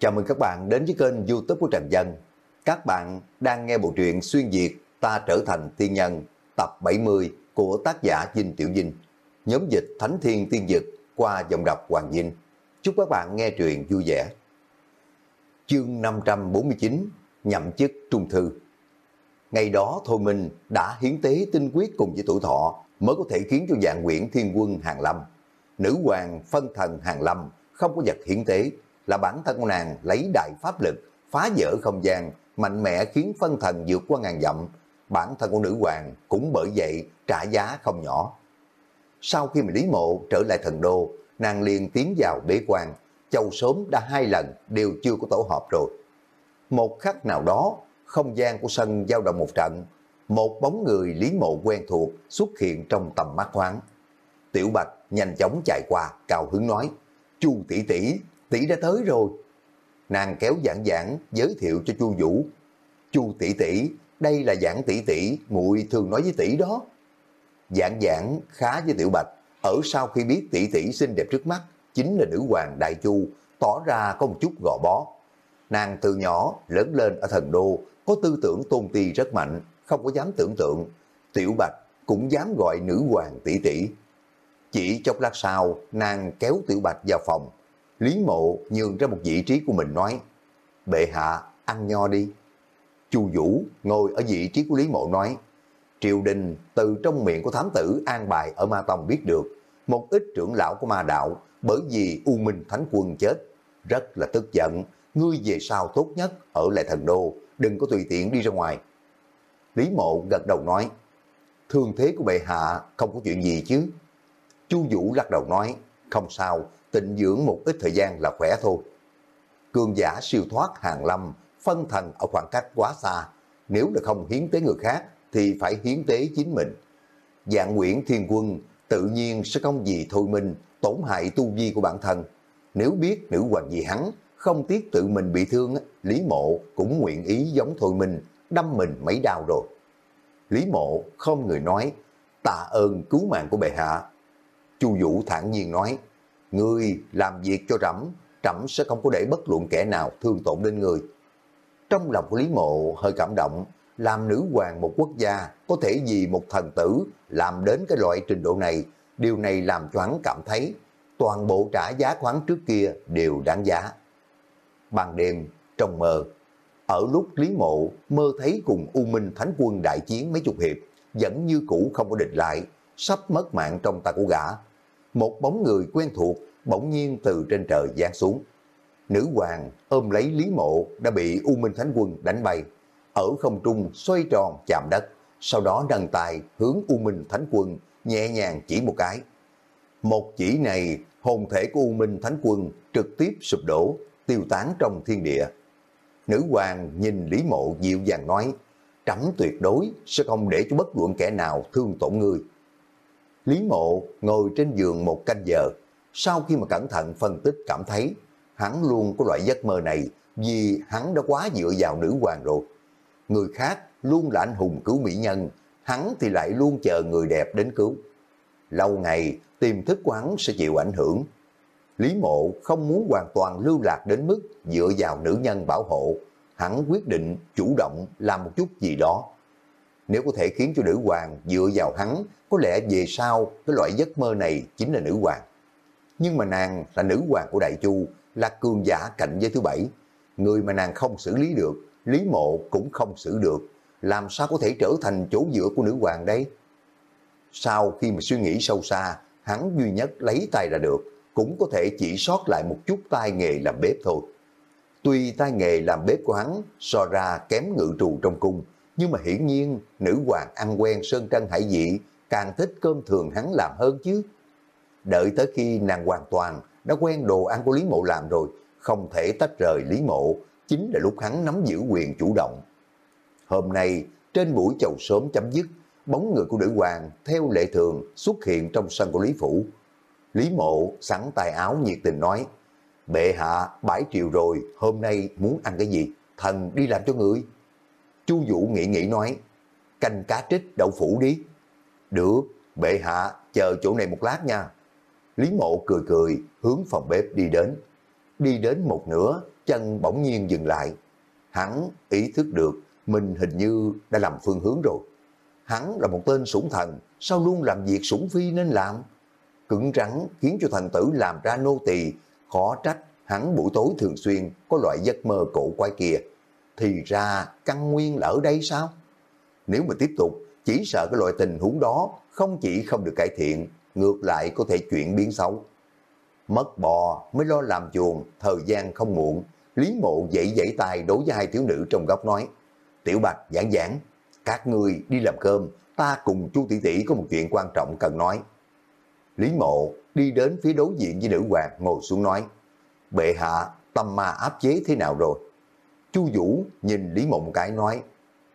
Chào mừng các bạn đến với kênh youtube của Trần Dân. Các bạn đang nghe bộ truyện Xuyên Việt Ta Trở Thành Tiên Nhân, tập 70 của tác giả Dinh Tiểu Dinh. Nhóm dịch Thánh Thiên Tiên Dực qua dòng đọc Hoàng Dinh. Chúc các bạn nghe truyện vui vẻ. Chương 549 Nhậm chức Trung Thư Ngày đó Thôi Minh đã hiến tế tinh quyết cùng với tuổi thọ mới có thể khiến cho dạng quyển thiên quân Hàng Lâm. Nữ hoàng phân thần Hàng Lâm không có vật hiến tế là bản thân của nàng lấy đại pháp lực, phá vỡ không gian, mạnh mẽ khiến phân thần vượt qua ngàn dặm. Bản thân của nữ hoàng cũng bởi vậy trả giá không nhỏ. Sau khi mà Lý Mộ trở lại thần đô, nàng liền tiến vào bế quan. Châu sớm đã hai lần đều chưa có tổ hợp rồi. Một khắc nào đó, không gian của sân giao động một trận. Một bóng người Lý Mộ quen thuộc xuất hiện trong tầm mắt thoáng. Tiểu Bạch nhanh chóng chạy qua, cao hứng nói, Chu tỷ tỷ tỷ đã tới rồi. Nàng kéo giảng giảng giới thiệu cho Chu Vũ. Chu tỷ tỷ, đây là giảng tỷ tỷ, muội thường nói với tỷ đó. Giảng giảng khá với Tiểu Bạch, ở sau khi biết tỷ tỷ xinh đẹp trước mắt, chính là nữ hoàng Đại Chu, tỏ ra có một chút gò bó. Nàng từ nhỏ lớn lên ở thần đô, có tư tưởng tôn ti rất mạnh, không có dám tưởng tượng. Tiểu Bạch cũng dám gọi nữ hoàng tỷ tỷ. Chỉ chốc lát sau, nàng kéo Tiểu Bạch vào phòng, Lý Mộ nhường ra một vị trí của mình nói, bệ hạ, ăn nho đi. Chu Vũ ngồi ở vị trí của Lý Mộ nói, triều đình từ trong miệng của thám tử an bài ở Ma Tông biết được, một ít trưởng lão của ma đạo bởi vì U Minh Thánh Quân chết, rất là tức giận, ngươi về sau tốt nhất ở lại thần đô, đừng có tùy tiện đi ra ngoài. Lý Mộ gật đầu nói, thương thế của bệ hạ không có chuyện gì chứ. Chu Vũ lắc đầu nói, không sao, tịnh dưỡng một ít thời gian là khỏe thôi. Cường giả siêu thoát hàng lâm, phân thần ở khoảng cách quá xa, nếu là không hiến tế người khác thì phải hiến tế chính mình. Dạng Nguyễn Thiên Quân tự nhiên sẽ không gì thôi mình tổn hại tu vi của bản thân. Nếu biết nữ hoàng gì hắn, không tiếc tự mình bị thương, Lý Mộ cũng nguyện ý giống thôi mình đâm mình mấy đau rồi. Lý Mộ không người nói, tạ ơn cứu mạng của bệ hạ. Chu Vũ thản nhiên nói, người làm việc cho trẫm trẫm sẽ không có để bất luận kẻ nào thương tổn đến người. Trong lòng của Lý Mộ hơi cảm động, làm nữ hoàng một quốc gia có thể vì một thần tử làm đến cái loại trình độ này, điều này làm cho hắn cảm thấy toàn bộ trả giá khoáng trước kia đều đáng giá. Ban đêm, trong mơ, ở lúc Lý Mộ mơ thấy cùng U Minh Thánh Quân đại chiến mấy chục hiệp, vẫn như cũ không có địch lại, sắp mất mạng trong tay của gã, một bóng người quen thuộc bỗng nhiên từ trên trời giáng xuống. Nữ hoàng ôm lấy Lý Mộ đã bị U Minh Thánh Quân đánh bay, ở không trung xoay tròn chạm đất, sau đó nâng tài hướng U Minh Thánh Quân nhẹ nhàng chỉ một cái. Một chỉ này, hồn thể của U Minh Thánh Quân trực tiếp sụp đổ, tiêu tán trong thiên địa. Nữ hoàng nhìn Lý Mộ dịu dàng nói, trẫm tuyệt đối sẽ không để cho bất luận kẻ nào thương tổn người Lý Mộ ngồi trên giường một canh giờ, sau khi mà cẩn thận phân tích cảm thấy hắn luôn có loại giấc mơ này vì hắn đã quá dựa vào nữ hoàng rồi. Người khác luôn là anh hùng cứu mỹ nhân, hắn thì lại luôn chờ người đẹp đến cứu. Lâu ngày, tiềm thức của hắn sẽ chịu ảnh hưởng. Lý Mộ không muốn hoàn toàn lưu lạc đến mức dựa vào nữ nhân bảo hộ. Hắn quyết định chủ động làm một chút gì đó. Nếu có thể khiến cho nữ hoàng dựa vào hắn có lẽ về sau cái loại giấc mơ này chính là nữ hoàng. Nhưng mà nàng là nữ hoàng của Đại Chu, là cường giả cạnh giới thứ bảy. Người mà nàng không xử lý được, Lý Mộ cũng không xử được. Làm sao có thể trở thành chỗ dựa của nữ hoàng đấy? Sau khi mà suy nghĩ sâu xa, hắn duy nhất lấy tay ra được, cũng có thể chỉ sót lại một chút tay nghề làm bếp thôi. Tuy tay nghề làm bếp của hắn so ra kém ngự trù trong cung, nhưng mà hiển nhiên nữ hoàng ăn quen sơn trân hải dị càng thích cơm thường hắn làm hơn chứ. Đợi tới khi nàng hoàn toàn đã quen đồ ăn của Lý Mộ làm rồi, không thể tách rời Lý Mộ, chính là lúc hắn nắm giữ quyền chủ động. Hôm nay, trên buổi chầu sớm chấm dứt, bóng người của nữ hoàng theo lệ thường xuất hiện trong sân của Lý Phủ. Lý Mộ sẵn tài áo nhiệt tình nói, Bệ hạ bãi triều rồi, hôm nay muốn ăn cái gì? Thần đi làm cho người. Chu Vũ nghĩ nghĩ nói, canh cá trích đậu phủ đi. Được, bệ hạ, chờ chỗ này một lát nha. Lý mộ cười cười, hướng phòng bếp đi đến. đi đến một nửa, chân bỗng nhiên dừng lại. Hắn ý thức được mình hình như đã làm phương hướng rồi. Hắn là một tên sủng thần, sao luôn làm việc sủng phi nên làm? Cứng rắn khiến cho thần tử làm ra nô tỳ khó trách hắn buổi tối thường xuyên có loại giấc mơ cổ quái kia. Thì ra căn nguyên lỡ ở đây sao? Nếu mà tiếp tục, chỉ sợ cái loại tình huống đó không chỉ không được cải thiện, ngược lại có thể chuyển biến xấu. Mất bò mới lo làm chuồng, thời gian không muộn. Lý mộ dậy dậy tay đối với hai thiếu nữ trong góc nói. Tiểu Bạch giảng giảng, các người đi làm cơm, ta cùng chu tỷ tỷ có một chuyện quan trọng cần nói. Lý mộ đi đến phía đối diện với nữ hoàng ngồi xuống nói. Bệ hạ, tâm ma áp chế thế nào rồi? Chu Vũ nhìn Lý mộ một cái nói.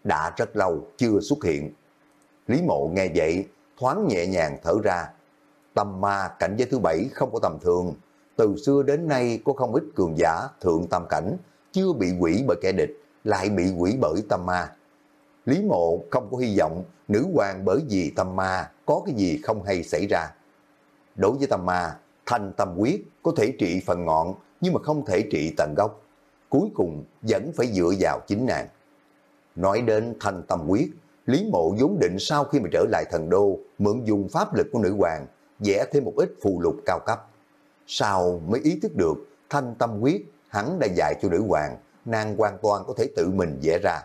Đã rất lâu chưa xuất hiện. Lý mộ nghe vậy, thoáng nhẹ nhàng thở ra. Tâm ma cảnh giới thứ bảy không có tầm thường. Từ xưa đến nay có không ít cường giả thượng tam cảnh, chưa bị quỷ bởi kẻ địch, lại bị quỷ bởi tâm ma. Lý mộ không có hy vọng nữ hoàng bởi vì tâm ma có cái gì không hay xảy ra. Đối với tâm ma, thành tâm quyết có thể trị phần ngọn nhưng mà không thể trị tận gốc. Cuối cùng vẫn phải dựa vào chính nàng. Nói đến thanh tâm quyết, Lý mộ vốn định sau khi mà trở lại thần đô, mượn dùng pháp lực của nữ hoàng, vẽ thêm một ít phù lục cao cấp. Sau mới ý thức được thanh tâm quyết hắn đã dạy cho nữ hoàng, nàng hoàn toàn có thể tự mình vẽ ra.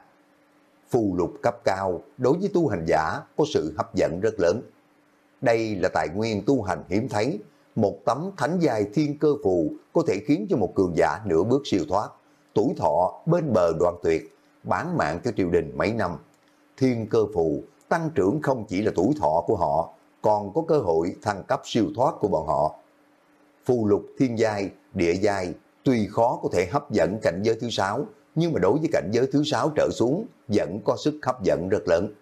Phù lục cấp cao đối với tu hành giả có sự hấp dẫn rất lớn. Đây là tài nguyên tu hành hiếm thấy, một tấm thánh dài thiên cơ phù có thể khiến cho một cường giả nửa bước siêu thoát, tuổi thọ bên bờ đoạn tuyệt, bán mạng cho triều đình mấy năm. Thiên cơ phù tăng trưởng không chỉ là tuổi thọ của họ, còn có cơ hội thăng cấp siêu thoát của bọn họ. Phù lục thiên giai, địa giai, tuy khó có thể hấp dẫn cảnh giới thứ sáu, nhưng mà đối với cảnh giới thứ sáu trở xuống vẫn có sức hấp dẫn rất lớn.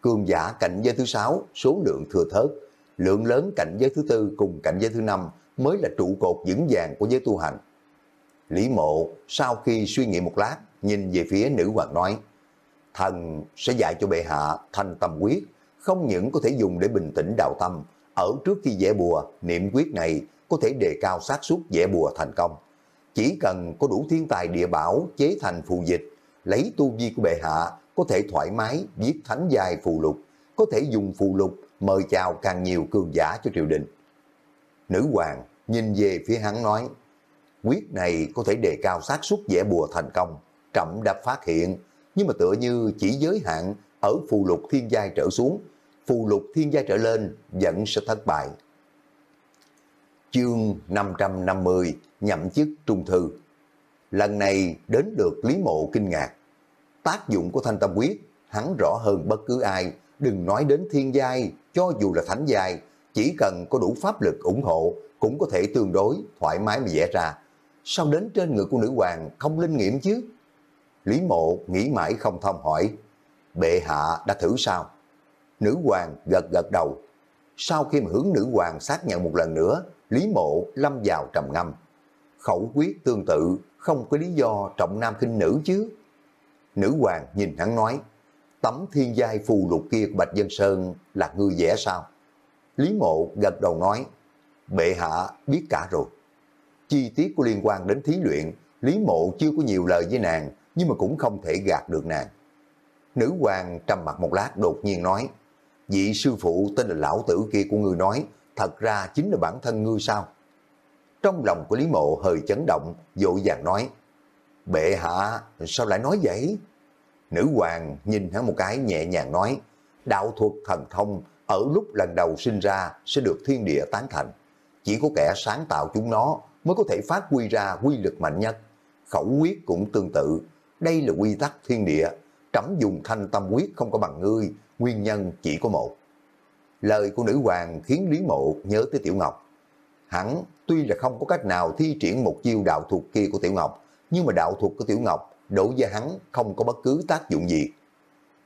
Cường giả cảnh giới thứ sáu số lượng thừa thớt, lượng lớn cảnh giới thứ tư cùng cảnh giới thứ năm mới là trụ cột vững vàng của giới tu hành. Lý mộ sau khi suy nghĩ một lát, nhìn về phía nữ hoàng nói, thần sẽ dạy cho bệ hạ thanh tâm quyết, không những có thể dùng để bình tĩnh đạo tâm, ở trước khi vẽ bùa, niệm quyết này có thể đề cao xác suất vẽ bùa thành công. Chỉ cần có đủ thiên tài địa bảo chế thành phù dịch, lấy tu vi của bệ hạ, có thể thoải mái viết thánh dài phù lục, có thể dùng phù lục mời chào càng nhiều cường giả cho triều đình. Nữ hoàng nhìn về phía hắn nói, quyết này có thể đề cao xác suất dễ bùa thành công, trậm đã phát hiện, nhưng mà tựa như chỉ giới hạn ở phù lục thiên giai trở xuống, phù lục thiên giai trở lên vẫn sẽ thất bại. Chương 550 nhậm chức trung thư Lần này đến được Lý Mộ kinh ngạc. Tác dụng của thanh tâm quyết hắn rõ hơn bất cứ ai, đừng nói đến thiên giai, cho dù là thánh giai, chỉ cần có đủ pháp lực ủng hộ cũng có thể tương đối thoải mái mà vẽ ra. Sao đến trên người của nữ hoàng không linh nghiệm chứ? Lý mộ nghĩ mãi không thông hỏi, bệ hạ đã thử sao? Nữ hoàng gật gật đầu. Sau khi mà hướng nữ hoàng xác nhận một lần nữa, Lý mộ lâm vào trầm ngâm. Khẩu quyết tương tự, không có lý do trọng nam khinh nữ chứ. Nữ hoàng nhìn hắn nói, tấm thiên giai phù lục kia của Bạch Dân Sơn là ngươi vẽ sao? Lý mộ gật đầu nói, bệ hạ biết cả rồi. Chi tiết của liên quan đến thí luyện, Lý mộ chưa có nhiều lời với nàng, nhưng mà cũng không thể gạt được nàng. Nữ hoàng trầm mặt một lát đột nhiên nói, vị sư phụ tên là lão tử kia của ngươi nói, thật ra chính là bản thân ngươi sao? Trong lòng của Lý Mộ hơi chấn động, dội vàng nói, Bệ hạ, sao lại nói vậy? Nữ hoàng nhìn hắn một cái nhẹ nhàng nói, đạo thuật thần thông ở lúc lần đầu sinh ra sẽ được thiên địa tán thành. Chỉ có kẻ sáng tạo chúng nó mới có thể phát huy ra quy lực mạnh nhất. Khẩu quyết cũng tương tự. Đây là quy tắc thiên địa. Trẫm dùng thanh tâm quyết không có bằng ngươi, nguyên nhân chỉ có một. Lời của nữ hoàng khiến Lý Mộ nhớ tới Tiểu Ngọc. Hắn tuy là không có cách nào thi triển một chiêu đạo thuật kia của Tiểu Ngọc, nhưng mà đạo thuật của Tiểu Ngọc đổ với hắn không có bất cứ tác dụng gì.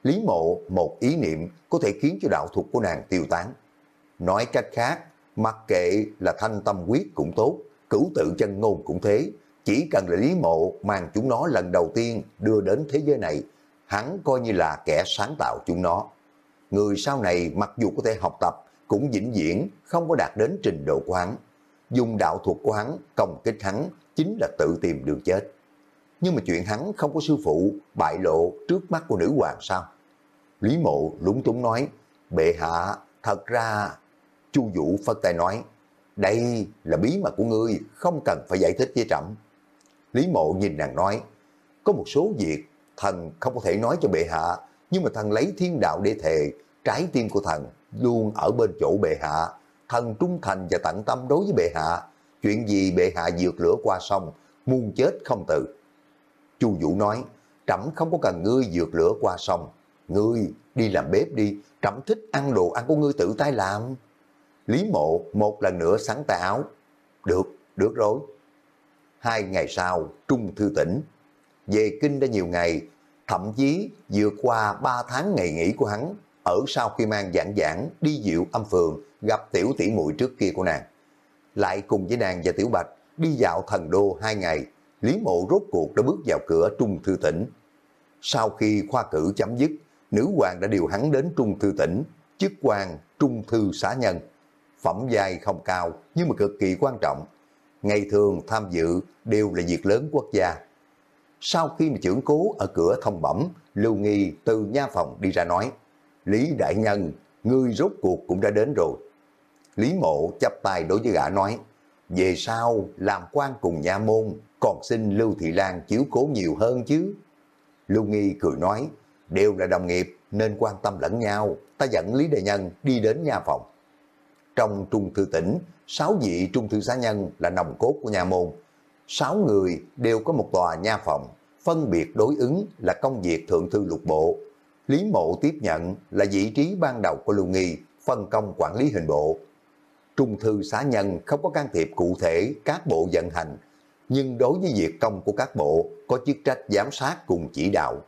Lý Mộ một ý niệm có thể khiến cho đạo thuật của nàng tiêu tán. Nói cách khác, mặc kệ là thanh tâm quyết cũng tốt, cửu tự chân ngôn cũng thế, chỉ cần là Lý Mộ mang chúng nó lần đầu tiên đưa đến thế giới này, hắn coi như là kẻ sáng tạo chúng nó. Người sau này mặc dù có thể học tập, cũng vĩnh viễn không có đạt đến trình độ của hắn. Dùng đạo thuật của hắn, công kích hắn, chính là tự tìm đường chết. Nhưng mà chuyện hắn không có sư phụ bại lộ trước mắt của nữ hoàng sao? Lý mộ lúng túng nói, bệ hạ, thật ra... Chu Vũ phất tay nói, đây là bí mật của ngươi, không cần phải giải thích với trẫm. Lý mộ nhìn nàng nói, có một số việc thần không có thể nói cho bệ hạ, nhưng mà thần lấy thiên đạo để thề, trái tim của thần luôn ở bên chỗ bệ hạ. Thần trung thành và tận tâm đối với bệ hạ. Chuyện gì bệ hạ vượt lửa qua sông, muôn chết không từ. Chu Vũ nói, trẫm không có cần ngươi vượt lửa qua sông. Ngươi đi làm bếp đi, trẫm thích ăn đồ ăn của ngươi tự tay làm. Lý mộ một lần nữa sáng tay áo. Được, được rồi. Hai ngày sau, Trung Thư tỉnh. Về kinh đã nhiều ngày, thậm chí vượt qua ba tháng ngày nghỉ của hắn, ở sau khi mang giảng giảng đi diệu âm phường gặp tiểu tỷ muội trước kia của nàng. Lại cùng với nàng và tiểu bạch đi dạo thần đô hai ngày, Lý mộ rốt cuộc đã bước vào cửa Trung Thư tỉnh. Sau khi khoa cử chấm dứt, nữ hoàng đã điều hắn đến Trung Thư tỉnh, chức quan Trung Thư xã nhân. Phẩm giai không cao nhưng mà cực kỳ quan trọng. Ngày thường tham dự đều là việc lớn quốc gia. Sau khi mà trưởng cố ở cửa thông bẩm, Lưu Nghi từ nha phòng đi ra nói, Lý Đại Nhân, ngươi rốt cuộc cũng đã đến rồi. Lý Mộ chắp tay đối với gã nói, về sau làm quan cùng nha môn, còn xin Lưu Thị Lan chiếu cố nhiều hơn chứ. Lưu Nghi cười nói, đều là đồng nghiệp nên quan tâm lẫn nhau, ta dẫn Lý Đại Nhân đi đến nha phòng. Trong trung thư tỉnh, sáu vị trung thư xá nhân là nòng cốt của nhà môn. Sáu người đều có một tòa nha phòng, phân biệt đối ứng là công việc thượng thư lục bộ. Lý mộ tiếp nhận là vị trí ban đầu của Lưu Nghi, phân công quản lý hình bộ. Trung thư xá nhân không có can thiệp cụ thể các bộ vận hành, nhưng đối với việc công của các bộ có chức trách giám sát cùng chỉ đạo.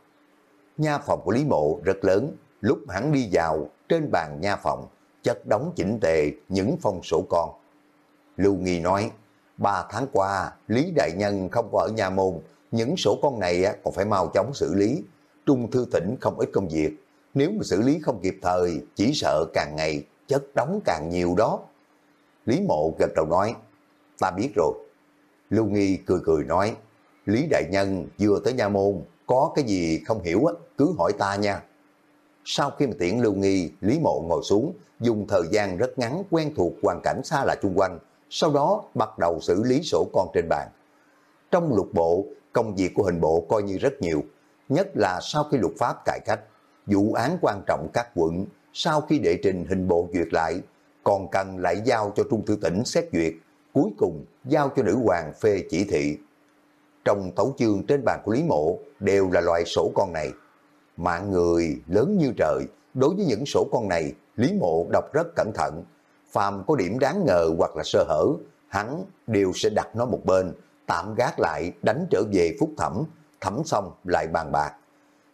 Nha phòng của Lý Mộ rất lớn, lúc hắn đi vào, trên bàn nha phòng, chất đóng chỉnh tề những phong sổ con. Lưu Nghi nói, ba tháng qua, Lý Đại Nhân không có ở nhà môn, những sổ con này còn phải mau chóng xử lý. Trung Thư Tỉnh không ít công việc, nếu mà xử lý không kịp thời, chỉ sợ càng ngày chất đóng càng nhiều đó. Lý Mộ gật đầu nói, ta biết rồi. Lưu Nghi cười cười nói, Lý Đại Nhân vừa tới nhà môn, có cái gì không hiểu cứ hỏi ta nha. Sau khi mà tiễn Lưu Nghi, Lý Mộ ngồi xuống, dùng thời gian rất ngắn quen thuộc hoàn cảnh xa lạ chung quanh, sau đó bắt đầu xử lý sổ con trên bàn. Trong lục bộ, công việc của hình bộ coi như rất nhiều, nhất là sau khi luật pháp cải cách, vụ án quan trọng các quận, sau khi đệ trình hình bộ duyệt lại, còn cần lại giao cho Trung Thư tỉnh xét duyệt, cuối cùng giao cho nữ hoàng phê chỉ thị. Trong tấu chương trên bàn của Lý Mộ đều là loại sổ con này. Mạng người lớn như trời, đối với những sổ con này, Lý Mộ đọc rất cẩn thận. Phàm có điểm đáng ngờ hoặc là sơ hở, hắn đều sẽ đặt nó một bên, tạm gác lại đánh trở về phúc thẩm, thẩm xong lại bàn bạc.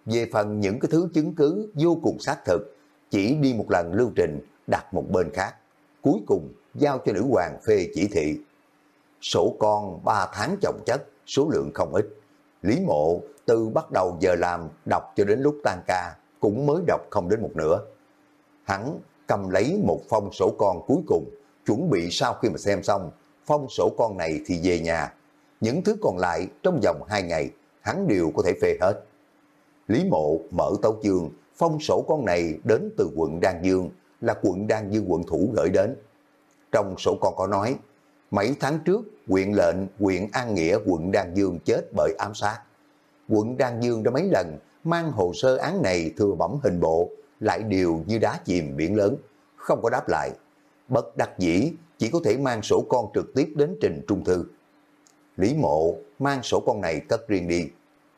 Về phần những cái thứ chứng cứ vô cùng xác thực, chỉ đi một lần lưu trình, đặt một bên khác. Cuối cùng giao cho nữ hoàng phê chỉ thị. Sổ con 3 tháng chồng chất, số lượng không ít. Lý mộ từ bắt đầu giờ làm đọc cho đến lúc tan ca cũng mới đọc không đến một nửa. Hắn cầm lấy một phong sổ con cuối cùng, chuẩn bị sau khi mà xem xong, phong sổ con này thì về nhà. Những thứ còn lại trong vòng 2 ngày, hắn đều có thể phê hết. Lý mộ mở tấu chương, phong sổ con này đến từ quận Đan Dương, là quận Đan Dương quận thủ gửi đến. Trong sổ con có nói, mấy tháng trước, quyện lệnh quyện An Nghĩa quận Đan Dương chết bởi ám sát. Quận Đan Dương đã mấy lần mang hồ sơ án này thừa bẩm hình bộ, lại đều như đá chìm biển lớn, không có đáp lại. Bất đắc dĩ, chỉ có thể mang sổ con trực tiếp đến trình trung thư. Lý mộ mang sổ con này cất riêng đi,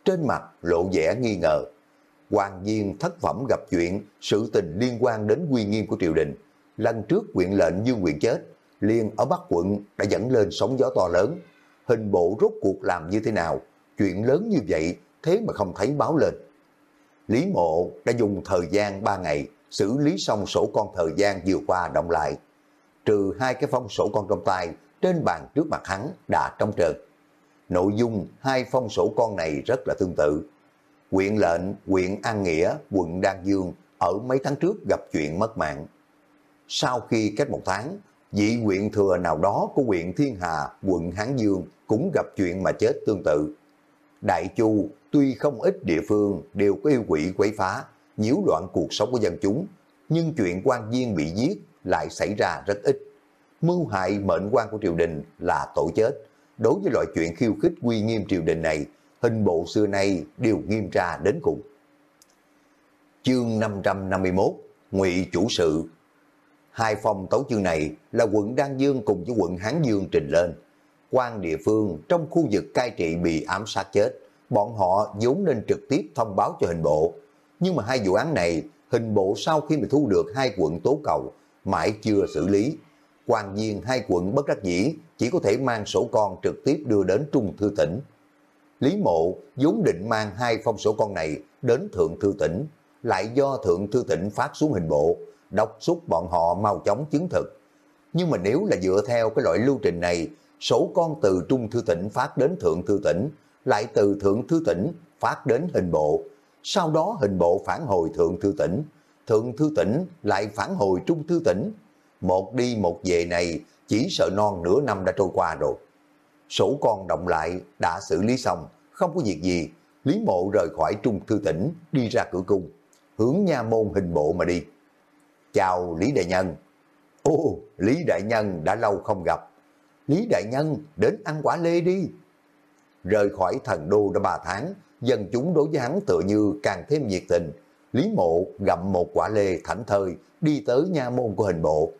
trên mặt lộ vẻ nghi ngờ. Hoàng viên thất phẩm gặp chuyện, sự tình liên quan đến quy nghiêm của triều đình. Lần trước quyện lệnh dương quyền chết, liền ở Bắc quận đã dẫn lên sóng gió to lớn. Hình bộ rốt cuộc làm như thế nào? Chuyện lớn như vậy, thế mà không thấy báo lên. Lý Mộ đã dùng thời gian 3 ngày xử lý xong sổ con thời gian vừa qua động lại. Trừ hai cái phong sổ con trong tay, trên bàn trước mặt hắn đã trong trơn. Nội dung hai phong sổ con này rất là tương tự. Quyện lệnh, quyện An Nghĩa, quận Đan Dương ở mấy tháng trước gặp chuyện mất mạng. Sau khi cách một tháng, vị huyện thừa nào đó của huyện Thiên Hà, quận Hán Dương cũng gặp chuyện mà chết tương tự. Đại Chu tuy không ít địa phương đều có yêu quỷ quấy phá, nhiễu loạn cuộc sống của dân chúng, nhưng chuyện quan viên bị giết lại xảy ra rất ít. Mưu hại mệnh quan của triều đình là tội chết. Đối với loại chuyện khiêu khích quy nghiêm triều đình này, hình bộ xưa nay đều nghiêm tra đến cùng. Chương 551 Ngụy Chủ Sự Hai phòng tấu chương này là quận Đan Dương cùng với quận Hán Dương trình lên. quan địa phương trong khu vực cai trị bị ám sát chết, bọn họ vốn nên trực tiếp thông báo cho hình bộ. Nhưng mà hai vụ án này, hình bộ sau khi mà thu được hai quận tố cầu, mãi chưa xử lý. quan viên hai quận bất đắc dĩ chỉ có thể mang sổ con trực tiếp đưa đến Trung Thư tỉnh. Lý Mộ vốn định mang hai phong sổ con này đến Thượng Thư tỉnh, lại do Thượng Thư tỉnh phát xuống hình bộ, đốc xúc bọn họ mau chóng chứng thực. Nhưng mà nếu là dựa theo cái loại lưu trình này, sổ con từ Trung Thư tỉnh phát đến Thượng Thư tỉnh, lại từ Thượng Thư tỉnh phát đến hình bộ, sau đó hình bộ phản hồi Thượng Thư tỉnh, Thượng Thư tỉnh lại phản hồi Trung Thư tỉnh. Một đi một về này chỉ sợ non nửa năm đã trôi qua rồi. Sổ con động lại đã xử lý xong, không có việc gì. Lý mộ rời khỏi Trung Thư tỉnh, đi ra cửa cung, hướng nha môn hình bộ mà đi. Chào Lý Đại Nhân. Ô, Lý Đại Nhân đã lâu không gặp. Lý Đại Nhân đến ăn quả lê đi. Rời khỏi thần đô đã ba tháng, dân chúng đối với hắn tựa như càng thêm nhiệt tình. Lý Mộ gặm một quả lê thảnh thơi đi tới nha môn của hình bộ.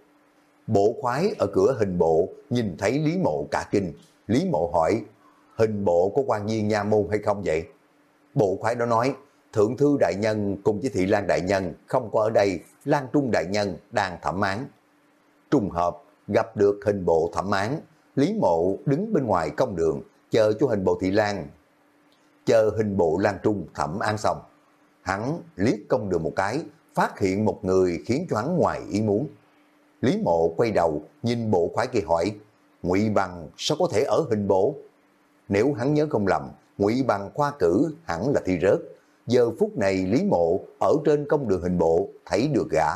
Bộ khoái ở cửa hình bộ nhìn thấy Lý Mộ cả kinh. Lý Mộ hỏi, hình bộ có quan viên nha môn hay không vậy? Bộ khoái đó nói, Thượng Thư Đại Nhân cùng với Thị Lan Đại Nhân không có ở đây, Lan Trung Đại Nhân đang thẩm án. Trùng hợp, gặp được hình bộ thẩm án, Lý Mộ đứng bên ngoài công đường, chờ cho hình bộ Thị Lan. Chờ hình bộ Lan Trung thẩm án xong. Hắn liếc công đường một cái, phát hiện một người khiến cho hắn ngoài ý muốn. Lý Mộ quay đầu, nhìn bộ khoái kỳ hỏi, Ngụy Bằng sao có thể ở hình bộ? Nếu hắn nhớ không lầm, Ngụy Bằng khoa cử hẳn là thi rớt, Giờ phút này Lý Mộ ở trên công đường hình bộ thấy được gã,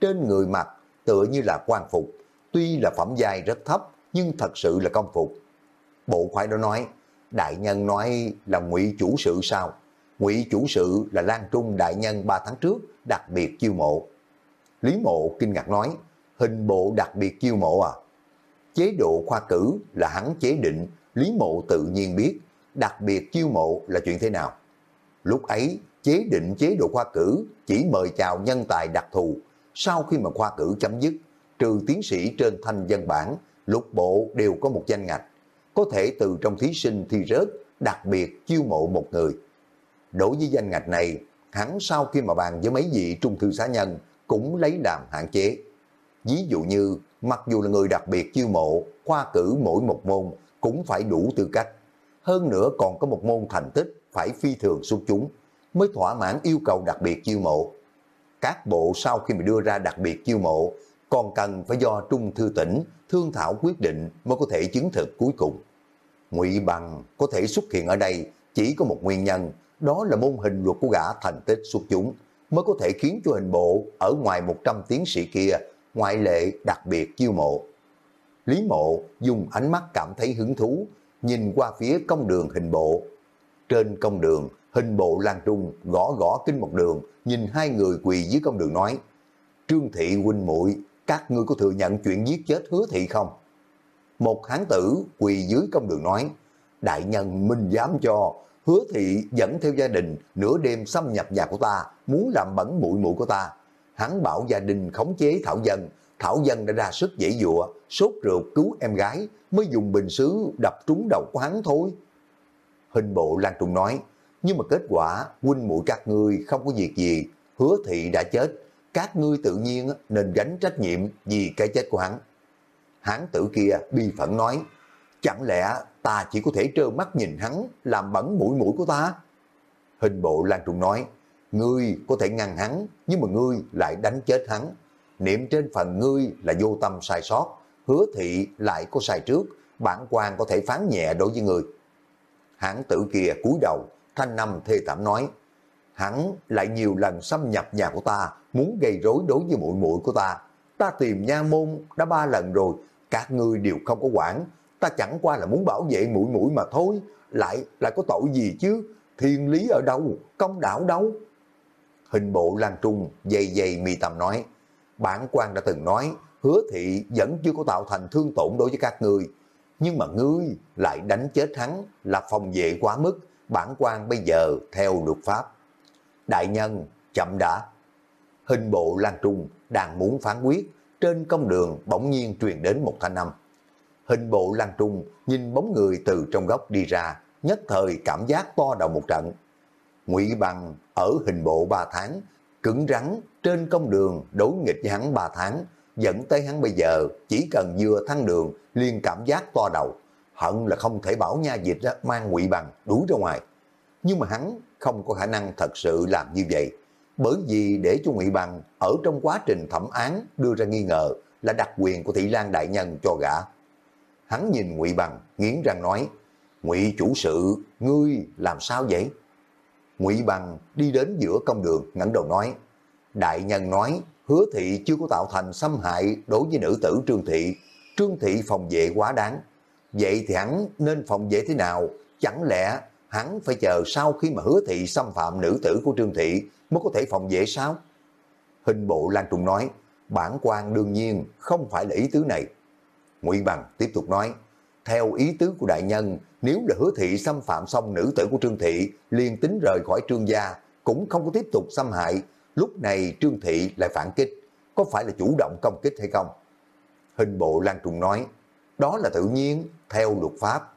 trên người mặt tựa như là quan phục, tuy là phẩm giai rất thấp nhưng thật sự là công phục. Bộ khoái đó nói, đại nhân nói là ngụy chủ sự sao? Ngụy chủ sự là Lan Trung đại nhân 3 tháng trước đặc biệt chiêu mộ. Lý Mộ kinh ngạc nói, hình bộ đặc biệt chiêu mộ à? Chế độ khoa cử là hắn chế định, Lý Mộ tự nhiên biết, đặc biệt chiêu mộ là chuyện thế nào. Lúc ấy, chế định chế độ khoa cử chỉ mời chào nhân tài đặc thù. Sau khi mà khoa cử chấm dứt, trừ tiến sĩ trên thanh dân bản, lục bộ đều có một danh ngạch. Có thể từ trong thí sinh thi rớt, đặc biệt chiêu mộ một người. Đối với danh ngạch này, hắn sau khi mà bàn với mấy vị trung thư xá nhân cũng lấy làm hạn chế. Ví dụ như, mặc dù là người đặc biệt chiêu mộ, khoa cử mỗi một môn cũng phải đủ tư cách. Hơn nữa còn có một môn thành tích phải phi thường xuất chúng mới thỏa mãn yêu cầu đặc biệt chiêu mộ. Các bộ sau khi mà đưa ra đặc biệt chiêu mộ còn cần phải do Trung Thư tỉnh thương thảo quyết định mới có thể chứng thực cuối cùng. Ngụy Bằng có thể xuất hiện ở đây chỉ có một nguyên nhân, đó là môn hình luật của gã thành tích xuất chúng, mới có thể khiến cho hình bộ ở ngoài 100 tiến sĩ kia ngoại lệ đặc biệt chiêu mộ. Lý mộ dùng ánh mắt cảm thấy hứng thú, nhìn qua phía công đường hình bộ, trên công đường, hình bộ Lan Trung gõ gõ kinh một đường, nhìn hai người quỳ dưới công đường nói, Trương Thị huynh muội các ngươi có thừa nhận chuyện giết chết hứa thị không? Một hán tử quỳ dưới công đường nói, đại nhân minh dám cho, hứa thị dẫn theo gia đình nửa đêm xâm nhập nhà của ta, muốn làm bẩn muội muội của ta. Hắn bảo gia đình khống chế Thảo Dân, Thảo Dân đã ra sức dễ dụa, sốt ruột cứu em gái, mới dùng bình sứ đập trúng đầu của hắn thôi. Hình bộ Lan Trung nói, nhưng mà kết quả huynh muội các ngươi không có việc gì, hứa thị đã chết, các ngươi tự nhiên nên gánh trách nhiệm vì cái chết của hắn. Hán tử kia bi phẫn nói, chẳng lẽ ta chỉ có thể trơ mắt nhìn hắn làm bẩn mũi mũi của ta? Hình bộ Lan Trung nói, ngươi có thể ngăn hắn, nhưng mà ngươi lại đánh chết hắn. Niệm trên phần ngươi là vô tâm sai sót, hứa thị lại có sai trước, bản quan có thể phán nhẹ đối với ngươi hãng tử kia cúi đầu, thanh năm thê thảm nói, hắn lại nhiều lần xâm nhập nhà của ta, muốn gây rối đối với muội muội của ta. ta tìm nha môn đã ba lần rồi, các ngươi đều không có quản, ta chẳng qua là muốn bảo vệ mũi mũi mà thôi, lại lại có tội gì chứ, thiên lý ở đâu, công đạo đâu. Hình bộ Lan Trung dày dày mi tầm nói, bản quan đã từng nói, hứa thị vẫn chưa có tạo thành thương tổn đối với các người nhưng mà ngươi lại đánh chết hắn là phòng vệ quá mức, bản quan bây giờ theo luật pháp. Đại nhân, chậm đã. Hình bộ Lan Trung đang muốn phán quyết, trên công đường bỗng nhiên truyền đến một thanh âm. Hình bộ Lan Trung nhìn bóng người từ trong góc đi ra, nhất thời cảm giác to đầu một trận. Ngụy Bằng ở hình bộ 3 tháng, cứng rắn trên công đường đối nghịch với hắn 3 tháng, dẫn tới hắn bây giờ chỉ cần vừa thăng đường liền cảm giác to đầu, hận là không thể bảo nha dịch mang Ngụy Bằng đuổi ra ngoài. Nhưng mà hắn không có khả năng thật sự làm như vậy, bởi vì để cho Ngụy Bằng ở trong quá trình thẩm án đưa ra nghi ngờ là đặc quyền của Thị Lan Đại Nhân cho gã. Hắn nhìn Ngụy Bằng, nghiến răng nói, Ngụy chủ sự, ngươi làm sao vậy? Ngụy Bằng đi đến giữa công đường, ngẩng đầu nói, Đại Nhân nói, hứa thị chưa có tạo thành xâm hại đối với nữ tử Trương Thị, Trương Thị phòng vệ quá đáng. Vậy thì hắn nên phòng vệ thế nào? Chẳng lẽ hắn phải chờ sau khi mà hứa thị xâm phạm nữ tử của Trương Thị mới có thể phòng vệ sao? Hình bộ Lan Trung nói, bản quan đương nhiên không phải là ý tứ này. Ngụy Bằng tiếp tục nói, theo ý tứ của đại nhân, nếu là hứa thị xâm phạm xong nữ tử của Trương Thị, liền tính rời khỏi Trương gia, cũng không có tiếp tục xâm hại. Lúc này Trương Thị lại phản kích, có phải là chủ động công kích hay không? Hình bộ Lan Trung nói, đó là tự nhiên, theo luật pháp.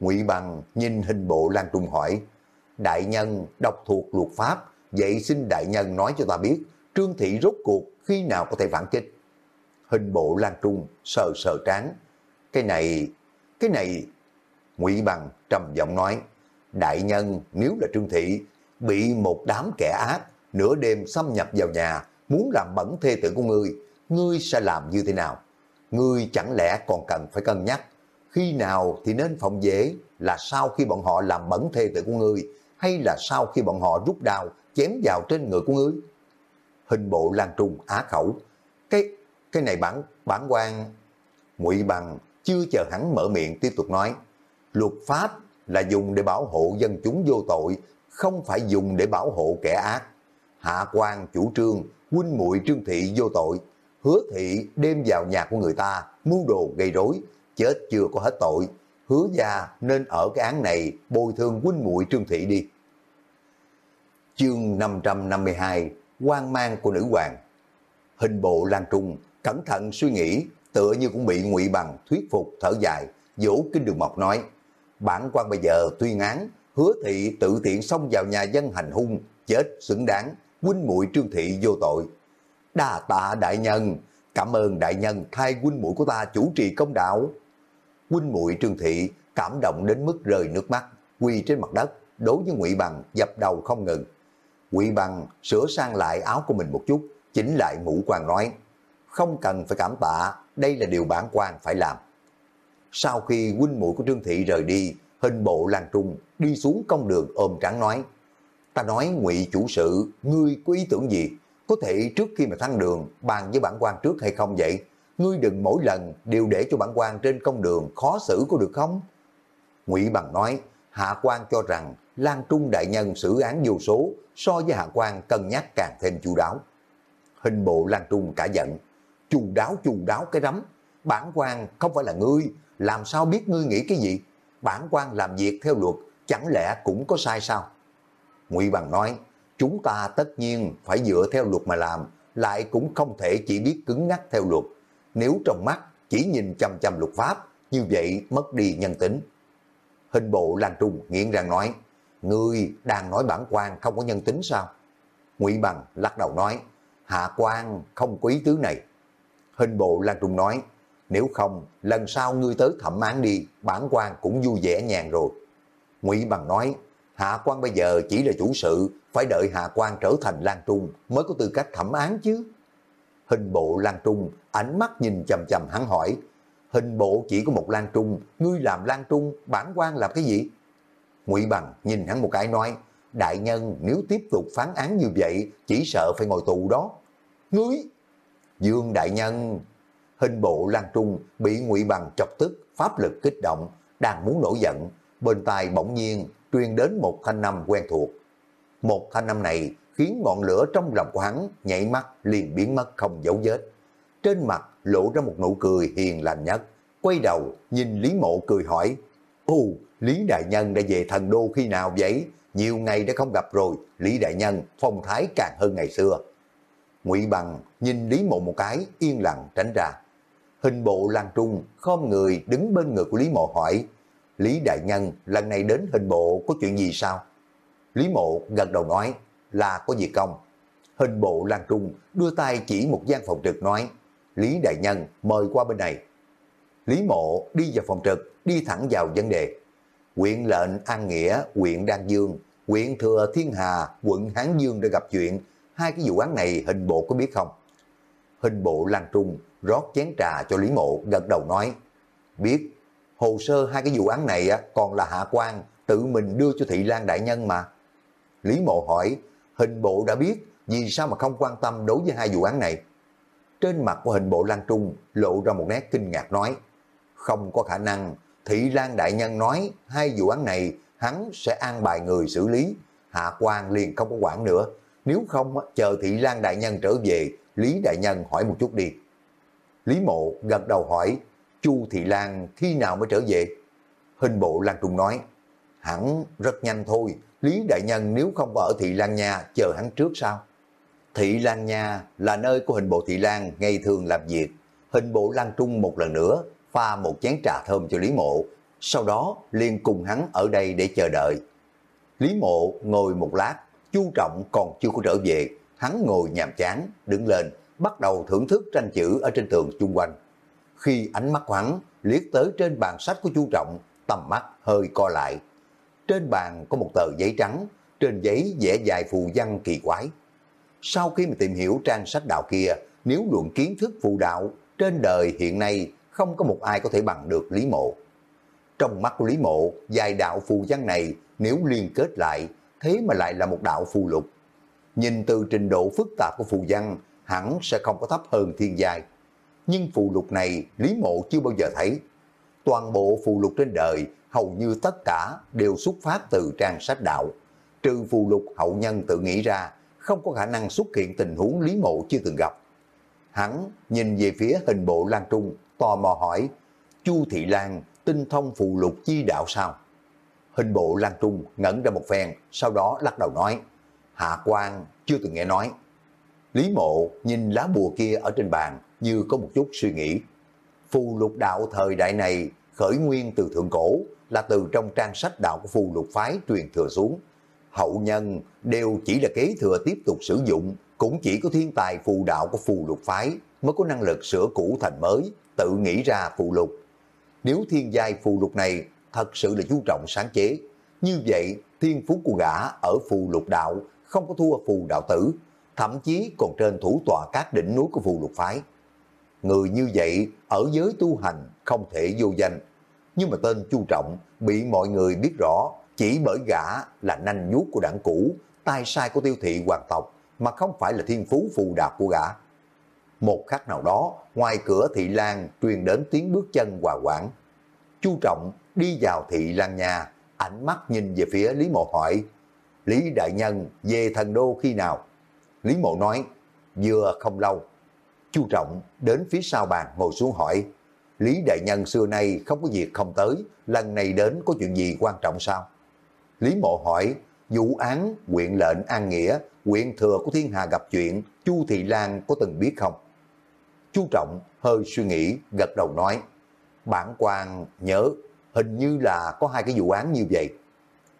Ngụy Bằng nhìn hình bộ Lan Trung hỏi, đại nhân đọc thuộc luật pháp, vậy xin đại nhân nói cho ta biết, Trương Thị rốt cuộc khi nào có thể phản kích? Hình bộ Lan Trung sờ sờ trán, cái này, cái này, Ngụy Bằng trầm giọng nói, đại nhân nếu là Trương Thị bị một đám kẻ ác nửa đêm xâm nhập vào nhà muốn làm bẩn thê tử của ngươi, ngươi sẽ làm như thế nào? Ngươi chẳng lẽ còn cần phải cân nhắc khi nào thì nên phòng vệ là sau khi bọn họ làm bẩn thê tử của ngươi hay là sau khi bọn họ rút đao chém vào trên người của ngươi? Hình bộ Lan Trung á khẩu. Cái cái này bản bản quan ngụy bằng chưa chờ hắn mở miệng tiếp tục nói. Luật pháp là dùng để bảo hộ dân chúng vô tội, không phải dùng để bảo hộ kẻ ác. Hạ quan chủ trương, huynh muội trương thị vô tội, hứa thị đêm vào nhà của người ta, mưu đồ gây rối, chết chưa có hết tội, hứa gia nên ở cái án này bồi thường huynh muội trương thị đi. Chương 552 quan mang của nữ hoàng. Hình bộ Lan Trung cẩn thận suy nghĩ, tựa như cũng bị ngụy bằng thuyết phục thở dài, dỗ kinh đường mộc nói, bản quan bây giờ tuyên án, hứa thị tự tiện xông vào nhà dân hành hung, chết xứng đáng, huynh muội trương thị vô tội. Đa tạ đại nhân, cảm ơn đại nhân thay huynh muội của ta chủ trì công đạo. Huynh muội trương thị cảm động đến mức rơi nước mắt, quỳ trên mặt đất, đối với ngụy bằng dập đầu không ngừng. Ngụy bằng sửa sang lại áo của mình một chút, chỉnh lại mũ quan nói, không cần phải cảm tạ, đây là điều bản quan phải làm. Sau khi huynh muội của Trương Thị rời đi, hình bộ Lan Trung đi xuống công đường ôm trắng nói, ta nói ngụy chủ sự, ngươi có ý tưởng gì? Có thể trước khi mà thăng đường bàn với bản quan trước hay không vậy? Ngươi đừng mỗi lần đều để cho bản quan trên công đường khó xử có được không? Ngụy Bằng nói, Hạ quan cho rằng Lan Trung đại nhân xử án vô số so với Hạ quan cân nhắc càng thêm chu đáo. Hình bộ Lan Trung cả giận, chu đáo chu đáo cái rắm, bản quan không phải là ngươi, làm sao biết ngươi nghĩ cái gì? Bản quan làm việc theo luật, chẳng lẽ cũng có sai sao? Ngụy Bằng nói, chúng ta tất nhiên phải dựa theo luật mà làm, lại cũng không thể chỉ biết cứng nhắc theo luật. Nếu trong mắt chỉ nhìn chăm chăm luật pháp, như vậy mất đi nhân tính. Hình bộ Lan Trung nghiện rằng nói, Ngươi đang nói bản quan không có nhân tính sao? Ngụy Bằng lắc đầu nói, Hạ quan không có ý tứ này. Hình bộ Lan Trung nói, nếu không, lần sau ngươi tới thẩm án đi, bản quan cũng vui vẻ nhàn rồi. Ngụy Bằng nói, Hạ quan bây giờ chỉ là chủ sự, phải đợi Hạ quan trở thành Lan Trung mới có tư cách thẩm án chứ. Hình bộ Lan Trung, ánh mắt nhìn chầm chầm hắn hỏi, hình bộ chỉ có một Lan Trung, ngươi làm Lan Trung, bản quan làm cái gì? Ngụy Bằng nhìn hắn một cái nói, đại nhân nếu tiếp tục phán án như vậy, chỉ sợ phải ngồi tù đó. Ngươi! Dương Đại Nhân, hình bộ Lan Trung bị ngụy Bằng chọc tức, pháp lực kích động, đang muốn nổi giận, bên tai bỗng nhiên truyền đến một thanh năm quen thuộc. Một thanh năm này khiến ngọn lửa trong lòng của hắn nhảy mắt liền biến mất không dấu vết. Trên mặt lộ ra một nụ cười hiền lành nhất, quay đầu nhìn Lý Mộ cười hỏi, Ồ, Lý Đại Nhân đã về thần đô khi nào vậy? Nhiều ngày đã không gặp rồi, Lý Đại Nhân phong thái càng hơn ngày xưa. Ngụy Bằng nhìn Lý Mộ một cái, yên lặng tránh ra. Hình bộ Lan Trung khom người đứng bên người của Lý Mộ hỏi, Lý Đại Nhân lần này đến hình bộ có chuyện gì sao? Lý Mộ gật đầu nói là có việc công. Hình bộ Lan Trung đưa tay chỉ một gian phòng trực nói, Lý Đại Nhân mời qua bên này. Lý Mộ đi vào phòng trực, đi thẳng vào vấn đề. Quyện lệnh An Nghĩa, quyện Đan Dương, quyện Thừa Thiên Hà, quận Hán Dương đã gặp chuyện. Hai cái vụ án này hình bộ có biết không? Hình bộ Lan Trung rót chén trà cho Lý Mộ gật đầu nói. Biết, hồ sơ hai cái vụ án này còn là hạ quan tự mình đưa cho Thị Lan Đại Nhân mà. Lý Mộ hỏi, hình bộ đã biết, vì sao mà không quan tâm đối với hai vụ án này? Trên mặt của hình bộ Lan Trung lộ ra một nét kinh ngạc nói, không có khả năng, Thị Lan Đại Nhân nói hai vụ án này hắn sẽ an bài người xử lý, hạ quan liền không có quản nữa. Nếu không, chờ Thị Lan Đại Nhân trở về, Lý Đại Nhân hỏi một chút đi. Lý Mộ gật đầu hỏi, Chu Thị Lan khi nào mới trở về? Hình bộ Lan Trung nói, hẳn rất nhanh thôi, Lý Đại Nhân nếu không ở Thị Lan Nha chờ hắn trước sao? Thị Lan Nha là nơi của hình bộ Thị Lan ngày thường làm việc. Hình bộ Lan Trung một lần nữa pha một chén trà thơm cho Lý Mộ, sau đó liền cùng hắn ở đây để chờ đợi. Lý Mộ ngồi một lát, Chu Trọng còn chưa có trở về, hắn ngồi nhàm chán, đứng lên, bắt đầu thưởng thức tranh chữ ở trên tường chung quanh. Khi ánh mắt hắn liếc tới trên bàn sách của chú Trọng, tầm mắt hơi co lại. Trên bàn có một tờ giấy trắng, trên giấy vẽ dài phù văn kỳ quái. Sau khi mà tìm hiểu trang sách đạo kia, nếu luận kiến thức phù đạo, trên đời hiện nay không có một ai có thể bằng được Lý Mộ. Trong mắt của Lý Mộ, dài đạo phù văn này nếu liên kết lại, thế mà lại là một đạo phù lục. Nhìn từ trình độ phức tạp của phù văn, hẳn sẽ không có thấp hơn thiên giai. Nhưng phù lục này Lý Mộ chưa bao giờ thấy. Toàn bộ phù lục trên đời hầu như tất cả đều xuất phát từ trang sách đạo. Trừ phù lục hậu nhân tự nghĩ ra, không có khả năng xuất hiện tình huống Lý Mộ chưa từng gặp. Hắn nhìn về phía hình bộ Lan Trung, tò mò hỏi, Chu Thị Lan tinh thông phù lục chi đạo sao? Hình bộ Lan Trung ngẩn ra một phen, sau đó lắc đầu nói, Hạ quan chưa từng nghe nói. Lý mộ nhìn lá bùa kia ở trên bàn như có một chút suy nghĩ. Phù lục đạo thời đại này khởi nguyên từ thượng cổ là từ trong trang sách đạo của phù lục phái truyền thừa xuống. Hậu nhân đều chỉ là kế thừa tiếp tục sử dụng, cũng chỉ có thiên tài phù đạo của phù lục phái mới có năng lực sửa cũ thành mới, tự nghĩ ra phù lục. Nếu thiên giai phù lục này thật sự là chú trọng sáng chế, như vậy thiên phú của gã ở phù lục đạo không có thua phù đạo tử, thậm chí còn trên thủ tọa các đỉnh núi của phù lục phái. Người như vậy ở giới tu hành không thể vô danh, nhưng mà tên Chu Trọng bị mọi người biết rõ chỉ bởi gã là nanh nhút của đảng cũ, tai sai của tiêu thị hoàng tộc, mà không phải là thiên phú phù đạt của gã. Một khắc nào đó, ngoài cửa thị lan truyền đến tiếng bước chân hòa quảng. Chu Trọng đi vào thị lan nhà, ánh mắt nhìn về phía Lý Mộ hỏi, Lý Đại Nhân về thần đô khi nào? Lý Mộ nói, vừa không lâu. Chu Trọng đến phía sau bàn ngồi xuống hỏi, Lý Đại Nhân xưa nay không có việc không tới, lần này đến có chuyện gì quan trọng sao? Lý Mộ hỏi, vụ án quyện lệnh An Nghĩa, quyện thừa của thiên hà gặp chuyện, Chu Thị Lan có từng biết không? Chu Trọng hơi suy nghĩ, gật đầu nói, bản quan nhớ, hình như là có hai cái vụ án như vậy.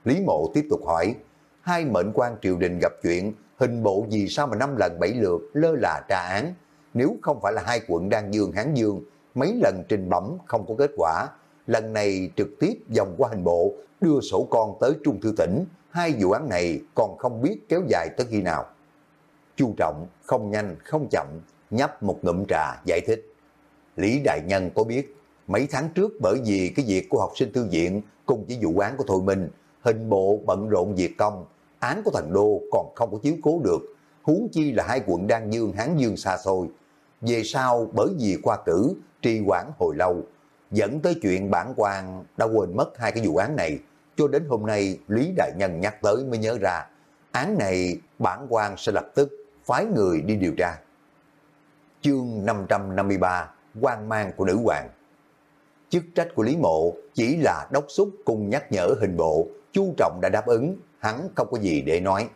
Lý Mộ tiếp tục hỏi, hai mệnh quan triều đình gặp chuyện, hình bộ gì sao mà năm lần bảy lượt lơ là trà án, nếu không phải là hai quận Đan Dương Hán Dương, mấy lần trình bẩm không có kết quả, lần này trực tiếp dòng qua hình bộ, đưa sổ con tới Trung Thư tỉnh, hai vụ án này còn không biết kéo dài tới khi nào. Chu Trọng không nhanh không chậm, nhấp một ngụm trà giải thích. Lý Đại Nhân có biết, mấy tháng trước bởi vì cái việc của học sinh thư viện cùng với vụ án của Thôi Minh, hình bộ bận rộn việc công, án của thần đô còn không có chiếu cố được, huống chi là hai quận Đan Dương, Hán Dương xa xôi về sau bởi vì qua cử, trì quản hồi lâu, dẫn tới chuyện bản quan đã quên mất hai cái vụ án này, cho đến hôm nay Lý Đại Nhân nhắc tới mới nhớ ra, án này bản quan sẽ lập tức phái người đi điều tra. Chương 553 quan mang của nữ hoàng Chức trách của Lý Mộ chỉ là đốc xúc cùng nhắc nhở hình bộ, Chu Trọng đã đáp ứng, hắn không có gì để nói.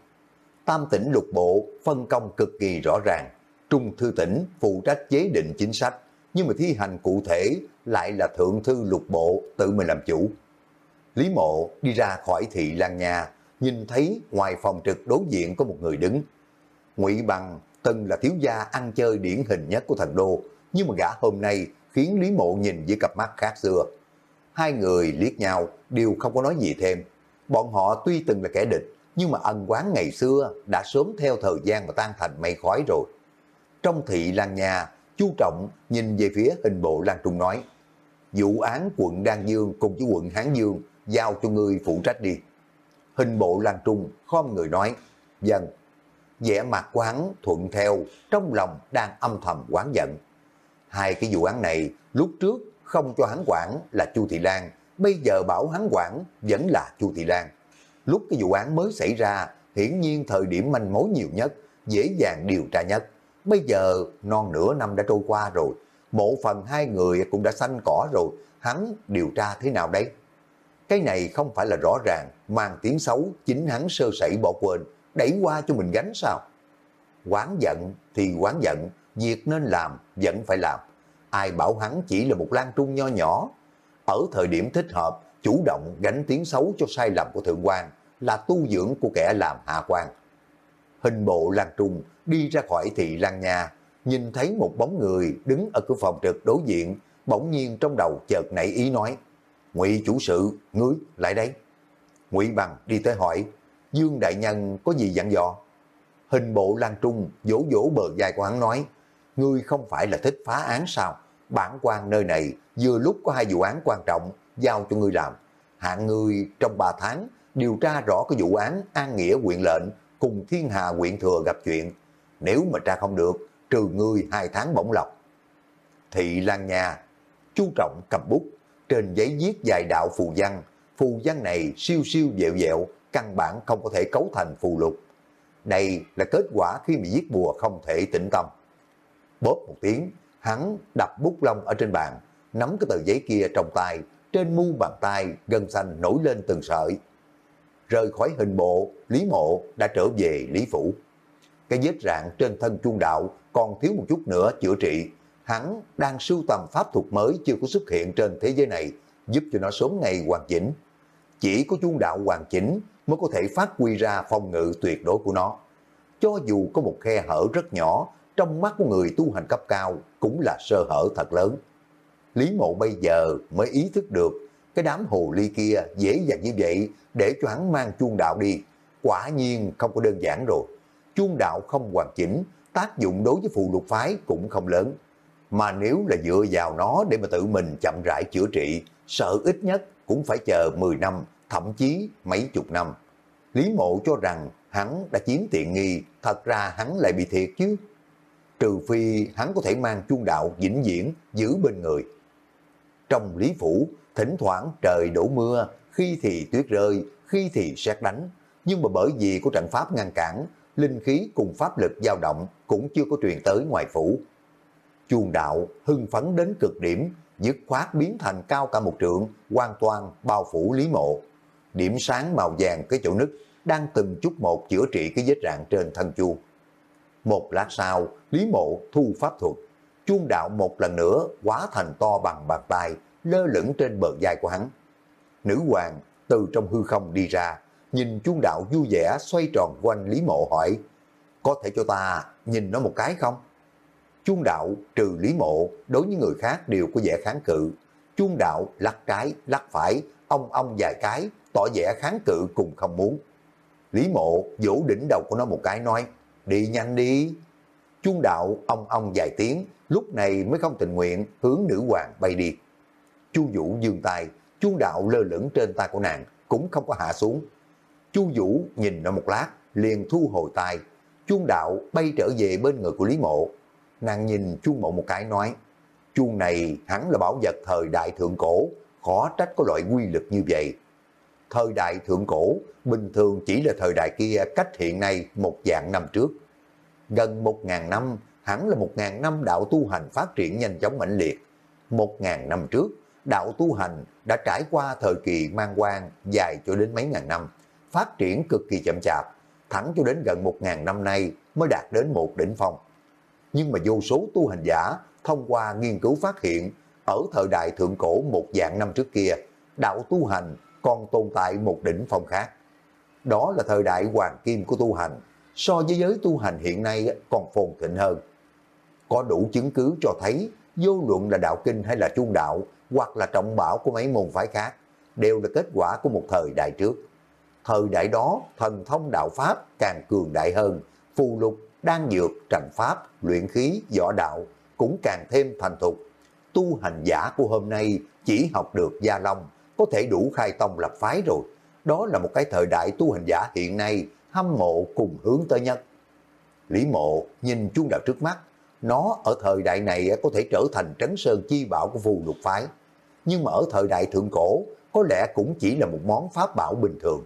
Tam tỉnh lục bộ phân công cực kỳ rõ ràng, Trung Thư tỉnh phụ trách chế định chính sách, nhưng mà thi hành cụ thể lại là Thượng Thư lục bộ tự mình làm chủ. Lý Mộ đi ra khỏi thị Lan Nhà, nhìn thấy ngoài phòng trực đối diện có một người đứng. Ngụy Bằng từng là thiếu gia ăn chơi điển hình nhất của thần đô, nhưng mà gã hôm nay khiến Lý Mộ nhìn với cặp mắt khác xưa. Hai người liếc nhau đều không có nói gì thêm. Bọn họ tuy từng là kẻ địch, nhưng mà ân quán ngày xưa đã sớm theo thời gian mà tan thành mây khói rồi. Trong thị Lan Nhà, Chu Trọng nhìn về phía hình bộ Lan Trung nói, vụ án quận Đan Dương cùng với quận Hán Dương giao cho người phụ trách đi. Hình bộ Lan Trung khom người nói, dần vẻ mặt của hắn thuận theo, trong lòng đang âm thầm quán giận. Hai cái vụ án này lúc trước không cho hắn quản là Chu Thị Lan, bây giờ bảo hắn quản vẫn là Chu Thị Lan. Lúc cái vụ án mới xảy ra, hiển nhiên thời điểm manh mối nhiều nhất, dễ dàng điều tra nhất. Bây giờ non nửa năm đã trôi qua rồi, mộ phần hai người cũng đã xanh cỏ rồi, hắn điều tra thế nào đấy? Cái này không phải là rõ ràng, mang tiếng xấu, chính hắn sơ sẩy bỏ quên, đẩy qua cho mình gánh sao? Quán giận thì quán giận, việc nên làm vẫn phải làm. Ai bảo hắn chỉ là một lan trung nho nhỏ. Ở thời điểm thích hợp, chủ động gánh tiếng xấu cho sai lầm của thượng quan là tu dưỡng của kẻ làm hạ quan. Hình bộ lan trung đi ra khỏi thị lan nhà, nhìn thấy một bóng người đứng ở cửa phòng trực đối diện, bỗng nhiên trong đầu chợt nảy ý nói, ngụy chủ sự, ngươi lại đây. ngụy Bằng đi tới hỏi, Dương Đại Nhân có gì dặn dò? Hình bộ Lan Trung vỗ vỗ bờ vai của hắn nói, ngươi không phải là thích phá án sao? Bản quan nơi này vừa lúc có hai vụ án quan trọng giao cho ngươi làm. Hạng ngươi trong 3 tháng điều tra rõ cái vụ án An Nghĩa quyện lệnh cùng Thiên Hà quyện thừa gặp chuyện. Nếu mà tra không được, trừ ngươi hai tháng bổng lộc. Thị Lan Nha, chú trọng cầm bút, trên giấy viết dài đạo phù văn. Phù văn này siêu siêu dẹo dẹo, căn bản không có thể cấu thành phù lục. Đây là kết quả khi mà viết bùa không thể tĩnh tâm. Bóp một tiếng, hắn đập bút lông ở trên bàn, nắm cái tờ giấy kia trong tay, trên mu bàn tay gân xanh nổi lên từng sợi. Rời khỏi hình bộ, Lý Mộ đã trở về Lý Phủ. Cái vết rạn trên thân chuông đạo còn thiếu một chút nữa chữa trị. Hắn đang sưu tầm pháp thuật mới chưa có xuất hiện trên thế giới này, giúp cho nó sớm ngày hoàn chỉnh. Chỉ có chuông đạo hoàn chỉnh mới có thể phát huy ra phong ngự tuyệt đối của nó. Cho dù có một khe hở rất nhỏ, trong mắt của người tu hành cấp cao cũng là sơ hở thật lớn. Lý mộ bây giờ mới ý thức được cái đám hồ ly kia dễ dàng như vậy để cho hắn mang chuông đạo đi. Quả nhiên không có đơn giản rồi. Chuông đạo không hoàn chỉnh, tác dụng đối với phù lục phái cũng không lớn. Mà nếu là dựa vào nó để mà tự mình chậm rãi chữa trị, sợ ít nhất cũng phải chờ 10 năm, thậm chí mấy chục năm. Lý mộ cho rằng hắn đã chiếm tiện nghi, thật ra hắn lại bị thiệt chứ. Trừ phi hắn có thể mang chuông đạo vĩnh viễn giữ bên người. Trong Lý Phủ, thỉnh thoảng trời đổ mưa, khi thì tuyết rơi, khi thì sét đánh. Nhưng mà bởi vì có trận pháp ngăn cản, linh khí cùng pháp lực dao động cũng chưa có truyền tới ngoài phủ. Chuồng đạo hưng phấn đến cực điểm, dứt khoát biến thành cao cả một trượng, hoàn toàn bao phủ Lý Mộ. Điểm sáng màu vàng cái chỗ nứt đang từng chút một chữa trị cái vết rạn trên thân chuông. Một lát sau, Lý Mộ thu pháp thuật, chuông đạo một lần nữa quá thành to bằng bàn tay, lơ lửng trên bờ vai của hắn. Nữ hoàng từ trong hư không đi ra, nhìn chuông đạo vui vẻ xoay tròn quanh Lý Mộ hỏi, có thể cho ta nhìn nó một cái không? Chuông đạo trừ Lý Mộ đối với người khác đều có vẻ kháng cự. Chuông đạo lắc trái, lắc phải, ông ông vài cái, tỏ vẻ kháng cự cùng không muốn. Lý Mộ vỗ đỉnh đầu của nó một cái nói, đi nhanh đi. Chuông đạo ông ông vài tiếng, lúc này mới không tình nguyện hướng nữ hoàng bay đi. Chu Vũ dương tay, chuông đạo lơ lửng trên tay của nàng, cũng không có hạ xuống. Chu Vũ nhìn nó một lát, liền thu hồi tay. Chuông đạo bay trở về bên người của Lý Mộ. nàng nhìn chuông mộ một cái nói, chuông này hẳn là bảo vật thời đại thượng cổ, khó trách có loại quy lực như vậy. Thời đại thượng cổ, bình thường chỉ là thời đại kia cách hiện nay một dạng năm trước. Gần một ngàn năm, hẳn là một ngàn năm đạo tu hành phát triển nhanh chóng mãnh liệt. Một ngàn năm trước, đạo tu hành đã trải qua thời kỳ mang quan dài cho đến mấy ngàn năm, phát triển cực kỳ chậm chạp, thẳng cho đến gần một ngàn năm nay mới đạt đến một đỉnh phong. Nhưng mà vô số tu hành giả thông qua nghiên cứu phát hiện ở thời đại thượng cổ một dạng năm trước kia, đạo tu hành còn tồn tại một đỉnh phong khác. Đó là thời đại hoàng kim của tu hành, so với giới tu hành hiện nay còn phồn thịnh hơn. Có đủ chứng cứ cho thấy vô luận là đạo kinh hay là trung đạo hoặc là trọng bảo của mấy môn phái khác đều là kết quả của một thời đại trước. Thời đại đó thần thông đạo pháp càng cường đại hơn, phù lục, đan dược, trành pháp, luyện khí, võ đạo cũng càng thêm thành thục. Tu hành giả của hôm nay chỉ học được gia long, có thể đủ khai tông lập phái rồi. Đó là một cái thời đại tu hành giả hiện nay hâm mộ cùng hướng tới nhất. Lý mộ nhìn chuông đạo trước mắt, nó ở thời đại này có thể trở thành trấn sơn chi bảo của phù lục phái. Nhưng mà ở thời đại thượng cổ, có lẽ cũng chỉ là một món pháp bảo bình thường.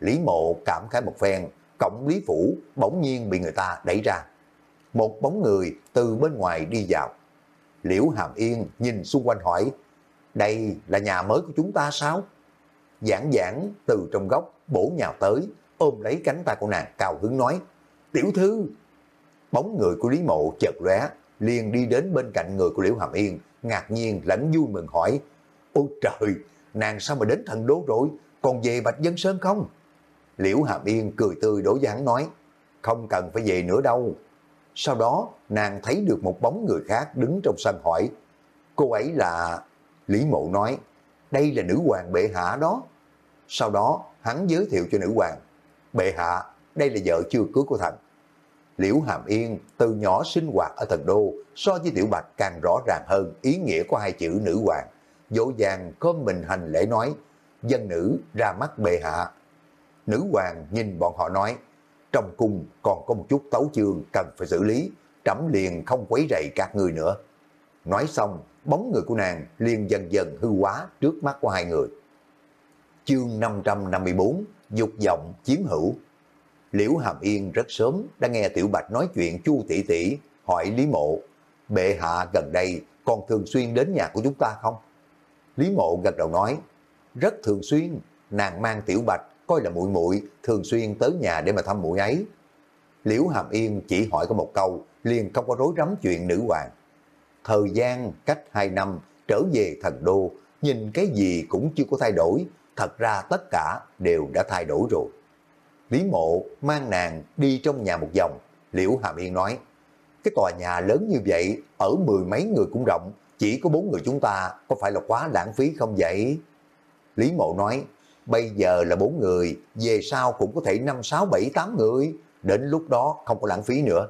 Lý mộ cảm khái một phen, cổng Lý Phủ bỗng nhiên bị người ta đẩy ra. Một bóng người từ bên ngoài đi vào. Liễu Hàm Yên nhìn xung quanh hỏi, đây là nhà mới của chúng ta sao? Giảng giảng từ trong góc bổ nhào tới, ôm lấy cánh tay của nàng cao hứng nói, tiểu thư. Bóng người của Lý Mộ chợt lóe liền đi đến bên cạnh người của Liễu Hàm Yên, ngạc nhiên lẫn vui mừng hỏi, ôi trời, nàng sao mà đến thần đố rồi, còn về Bạch Dân Sơn không? Liễu Hàm Yên cười tươi đối dáng nói, không cần phải về nữa đâu. Sau đó, nàng thấy được một bóng người khác đứng trong sân hỏi, cô ấy là... Lý Mộ nói, đây là nữ hoàng bệ hạ đó. Sau đó, hắn giới thiệu cho nữ hoàng, bệ hạ, đây là vợ chưa cưới của thần. Liễu Hàm Yên từ nhỏ sinh hoạt ở thần đô so với Tiểu Bạch càng rõ ràng hơn ý nghĩa của hai chữ nữ hoàng. Dỗ dàng có mình hành lễ nói, dân nữ ra mắt bệ hạ. Nữ hoàng nhìn bọn họ nói, trong cung còn có một chút tấu chương cần phải xử lý, trẫm liền không quấy rầy các người nữa. Nói xong, bóng người của nàng liền dần dần hư hóa trước mắt của hai người. Chương 554, dục vọng chiếm hữu. Liễu Hàm Yên rất sớm đã nghe Tiểu Bạch nói chuyện Chu tỷ tỷ hỏi Lý Mộ, bệ hạ gần đây còn thường xuyên đến nhà của chúng ta không? Lý Mộ gật đầu nói, rất thường xuyên, nàng mang Tiểu Bạch coi là muội muội thường xuyên tới nhà để mà thăm muội ấy. Liễu Hàm Yên chỉ hỏi có một câu, liền không có rối rắm chuyện nữ hoàng. Thời gian cách 2 năm trở về thần đô, nhìn cái gì cũng chưa có thay đổi, thật ra tất cả đều đã thay đổi rồi. Lý mộ mang nàng đi trong nhà một vòng, Liễu Hàm Yên nói, cái tòa nhà lớn như vậy, ở mười mấy người cũng rộng, chỉ có bốn người chúng ta, có phải là quá lãng phí không vậy? Lý mộ nói, bây giờ là bốn người, về sau cũng có thể năm sáu bảy tám người, đến lúc đó không có lãng phí nữa.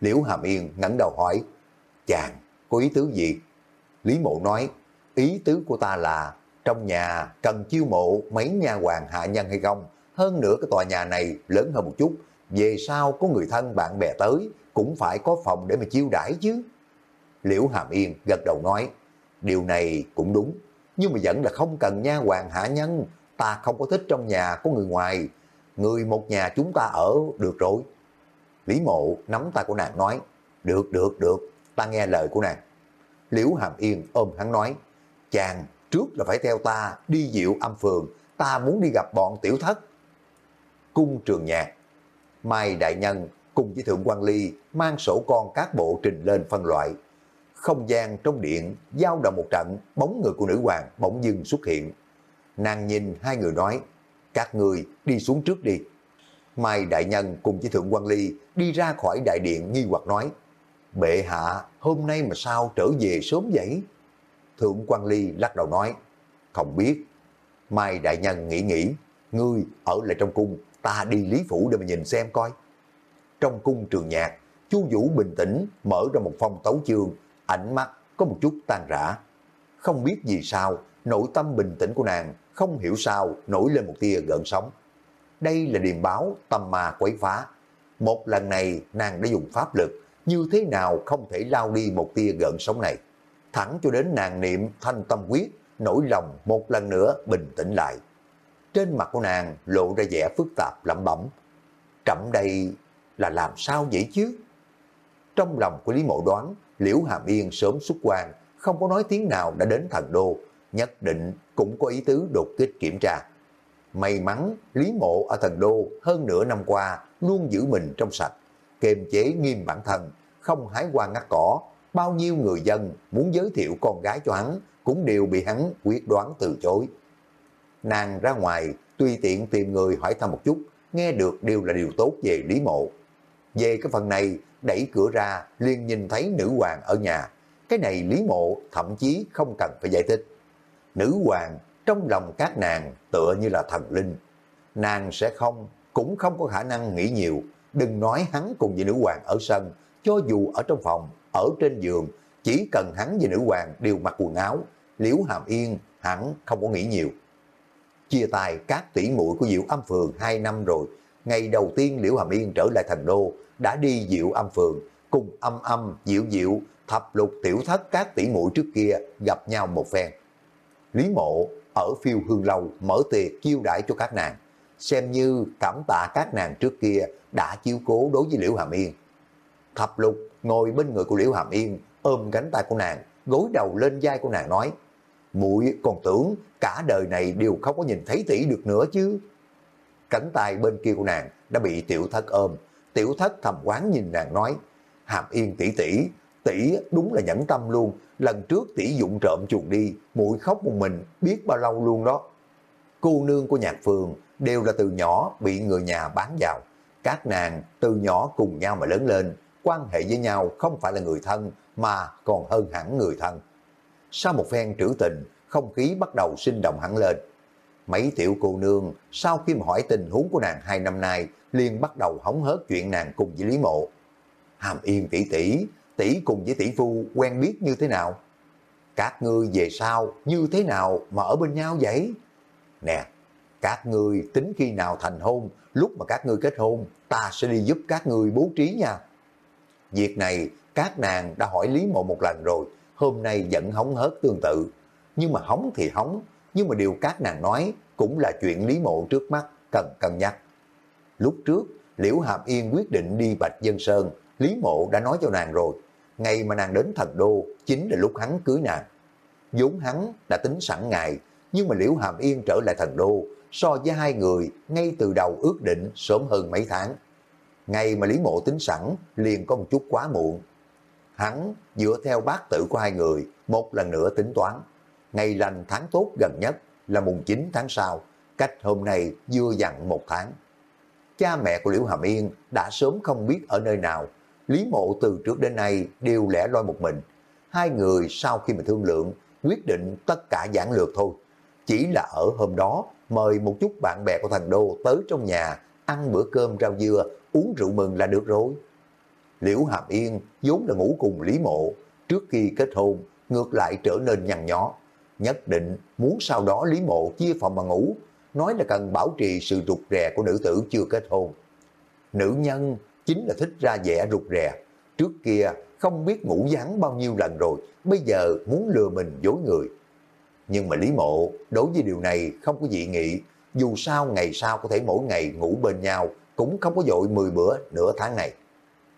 Liễu Hàm Yên ngẩng đầu hỏi, chàng, có ý tứ gì? Lý Mộ nói, ý tứ của ta là, trong nhà cần chiêu mộ mấy nhà hoàng hạ nhân hay không? Hơn nữa cái tòa nhà này lớn hơn một chút, về sau có người thân bạn bè tới, cũng phải có phòng để mà chiêu đãi chứ. Liễu Hàm Yên gật đầu nói, điều này cũng đúng, nhưng mà vẫn là không cần nha hoàng hạ nhân, ta không có thích trong nhà có người ngoài, người một nhà chúng ta ở được rồi. Lý mộ nắm tay của nàng nói, được, được, được, ta nghe lời của nàng. Liễu Hàm Yên ôm hắn nói, chàng trước là phải theo ta đi diệu âm phường, ta muốn đi gặp bọn tiểu thất. Cung trường nhạc, Mai Đại Nhân cùng với Thượng quan Ly mang sổ con các bộ trình lên phân loại. Không gian trong điện giao động một trận, bóng người của nữ hoàng bỗng dưng xuất hiện. Nàng nhìn hai người nói, các người đi xuống trước đi. Mai Đại Nhân cùng với Thượng quan Ly đi ra khỏi đại điện nghi hoặc nói, bệ hạ hôm nay mà sao trở về sớm vậy? Thượng quan Ly lắc đầu nói, không biết. Mai Đại Nhân nghĩ nghĩ, ngươi ở lại trong cung, ta đi Lý Phủ để mà nhìn xem coi. Trong cung trường nhạc, Chu Vũ bình tĩnh mở ra một phong tấu chương, ánh mắt có một chút tan rã. Không biết vì sao, nội tâm bình tĩnh của nàng không hiểu sao nổi lên một tia gợn sóng. Đây là điềm báo tâm ma quấy phá. Một lần này nàng đã dùng pháp lực, như thế nào không thể lao đi một tia gợn sóng này. Thẳng cho đến nàng niệm thanh tâm quyết, nỗi lòng một lần nữa bình tĩnh lại. Trên mặt của nàng lộ ra vẻ phức tạp lẩm bẩm. Trẫm đây là làm sao vậy chứ? Trong lòng của Lý Mộ đoán, Liễu Hàm Yên sớm xuất quan, không có nói tiếng nào đã đến thần đô, nhất định cũng có ý tứ đột kích kiểm tra. May mắn, Lý Mộ ở thần đô hơn nửa năm qua luôn giữ mình trong sạch, kiềm chế nghiêm bản thân, không hái hoa ngắt cỏ. Bao nhiêu người dân muốn giới thiệu con gái cho hắn cũng đều bị hắn quyết đoán từ chối. Nàng ra ngoài, tùy tiện tìm người hỏi thăm một chút, nghe được đều là điều tốt về Lý Mộ. Về cái phần này, đẩy cửa ra, liền nhìn thấy nữ hoàng ở nhà. Cái này Lý Mộ thậm chí không cần phải giải thích. Nữ hoàng trong lòng các nàng tựa như là thần linh. Nàng sẽ không, cũng không có khả năng nghĩ nhiều. Đừng nói hắn cùng với nữ hoàng ở sân, cho dù ở trong phòng, ở trên giường, chỉ cần hắn và nữ hoàng đều mặc quần áo, liễu hàm yên hắn không có nghĩ nhiều. Chia tay các tỷ muội của Diệu Âm Phường 2 năm rồi, ngày đầu tiên Liễu Hàm Yên trở lại thành đô, đã đi Diệu Âm Phường, cùng âm âm, diệu diệu, thập lục tiểu thất các tỷ muội trước kia gặp nhau một phen. Lý mộ ở phiêu hương lâu mở tiệc chiêu đãi cho các nàng, xem như cảm tạ các nàng trước kia đã chiếu cố đối với Liễu Hàm Yên. Thập lục ngồi bên người của Liễu Hàm Yên, ôm cánh tay của nàng, gối đầu lên vai của nàng nói, muội còn tưởng cả đời này đều không có nhìn thấy tỷ được nữa chứ. Cánh tay bên kia của nàng đã bị tiểu thất ôm, tiểu thất thầm quán nhìn nàng nói, Hàm Yên tỷ tỷ, tỷ đúng là nhẫn tâm luôn, lần trước tỷ dụng trộm chuồn đi, muội khóc một mình, biết bao lâu luôn đó. Cô nương của nhạc phường đều là từ nhỏ bị người nhà bán vào. Các nàng từ nhỏ cùng nhau mà lớn lên, quan hệ với nhau không phải là người thân mà còn hơn hẳn người thân. Sau một phen trữ tình, không khí bắt đầu sinh động hẳn lên. Mấy tiểu cô nương sau khi mà hỏi tình huống của nàng hai năm nay liền bắt đầu hóng hớt chuyện nàng cùng với Lý Mộ. Hàm Yên tỷ tỷ, tỷ cùng với tỷ phu quen biết như thế nào? Các ngươi về sau như thế nào mà ở bên nhau vậy? Nè, các ngươi tính khi nào thành hôn, lúc mà các ngươi kết hôn, ta sẽ đi giúp các ngươi bố trí nha. Việc này các nàng đã hỏi Lý Mộ một lần rồi, hôm nay vẫn hóng hớt tương tự. Nhưng mà hóng thì hóng, nhưng mà điều các nàng nói cũng là chuyện Lý Mộ trước mắt cần cân nhắc. Lúc trước, Liễu Hàm Yên quyết định đi Bạch Dân Sơn, Lý Mộ đã nói cho nàng rồi, ngày mà nàng đến thần đô chính là lúc hắn cưới nàng. vốn hắn đã tính sẵn ngày, nhưng mà Liễu Hàm Yên trở lại thần đô, so với hai người ngay từ đầu ước định sớm hơn mấy tháng. Ngày mà Lý Mộ tính sẵn liền có một chút quá muộn. Hắn dựa theo bát tự của hai người, một lần nữa tính toán. Ngày lành tháng tốt gần nhất là mùng 9 tháng sau, cách hôm nay vừa dặn một tháng. Cha mẹ của Liễu Hàm Yên đã sớm không biết ở nơi nào. Lý Mộ từ trước đến nay đều lẻ loi một mình. Hai người sau khi mà thương lượng, quyết định tất cả giản lược thôi. Chỉ là ở hôm đó, mời một chút bạn bè của thành đô tới trong nhà, ăn bữa cơm rau dưa, uống rượu mừng là được rồi. Liễu Hàm Yên vốn là ngủ cùng Lý Mộ, trước khi kết hôn, ngược lại trở nên nhằn nhó. Nhất định muốn sau đó Lý Mộ chia phòng mà ngủ, nói là cần bảo trì sự rụt rè của nữ tử chưa kết hôn. Nữ nhân chính là thích ra vẻ rụt rè, trước kia không biết ngủ vắng bao nhiêu lần rồi, bây giờ muốn lừa mình dối người. Nhưng mà Lý Mộ đối với điều này không có dị nghị, dù sao ngày sau có thể mỗi ngày ngủ bên nhau, cũng không có dội 10 bữa nửa tháng này.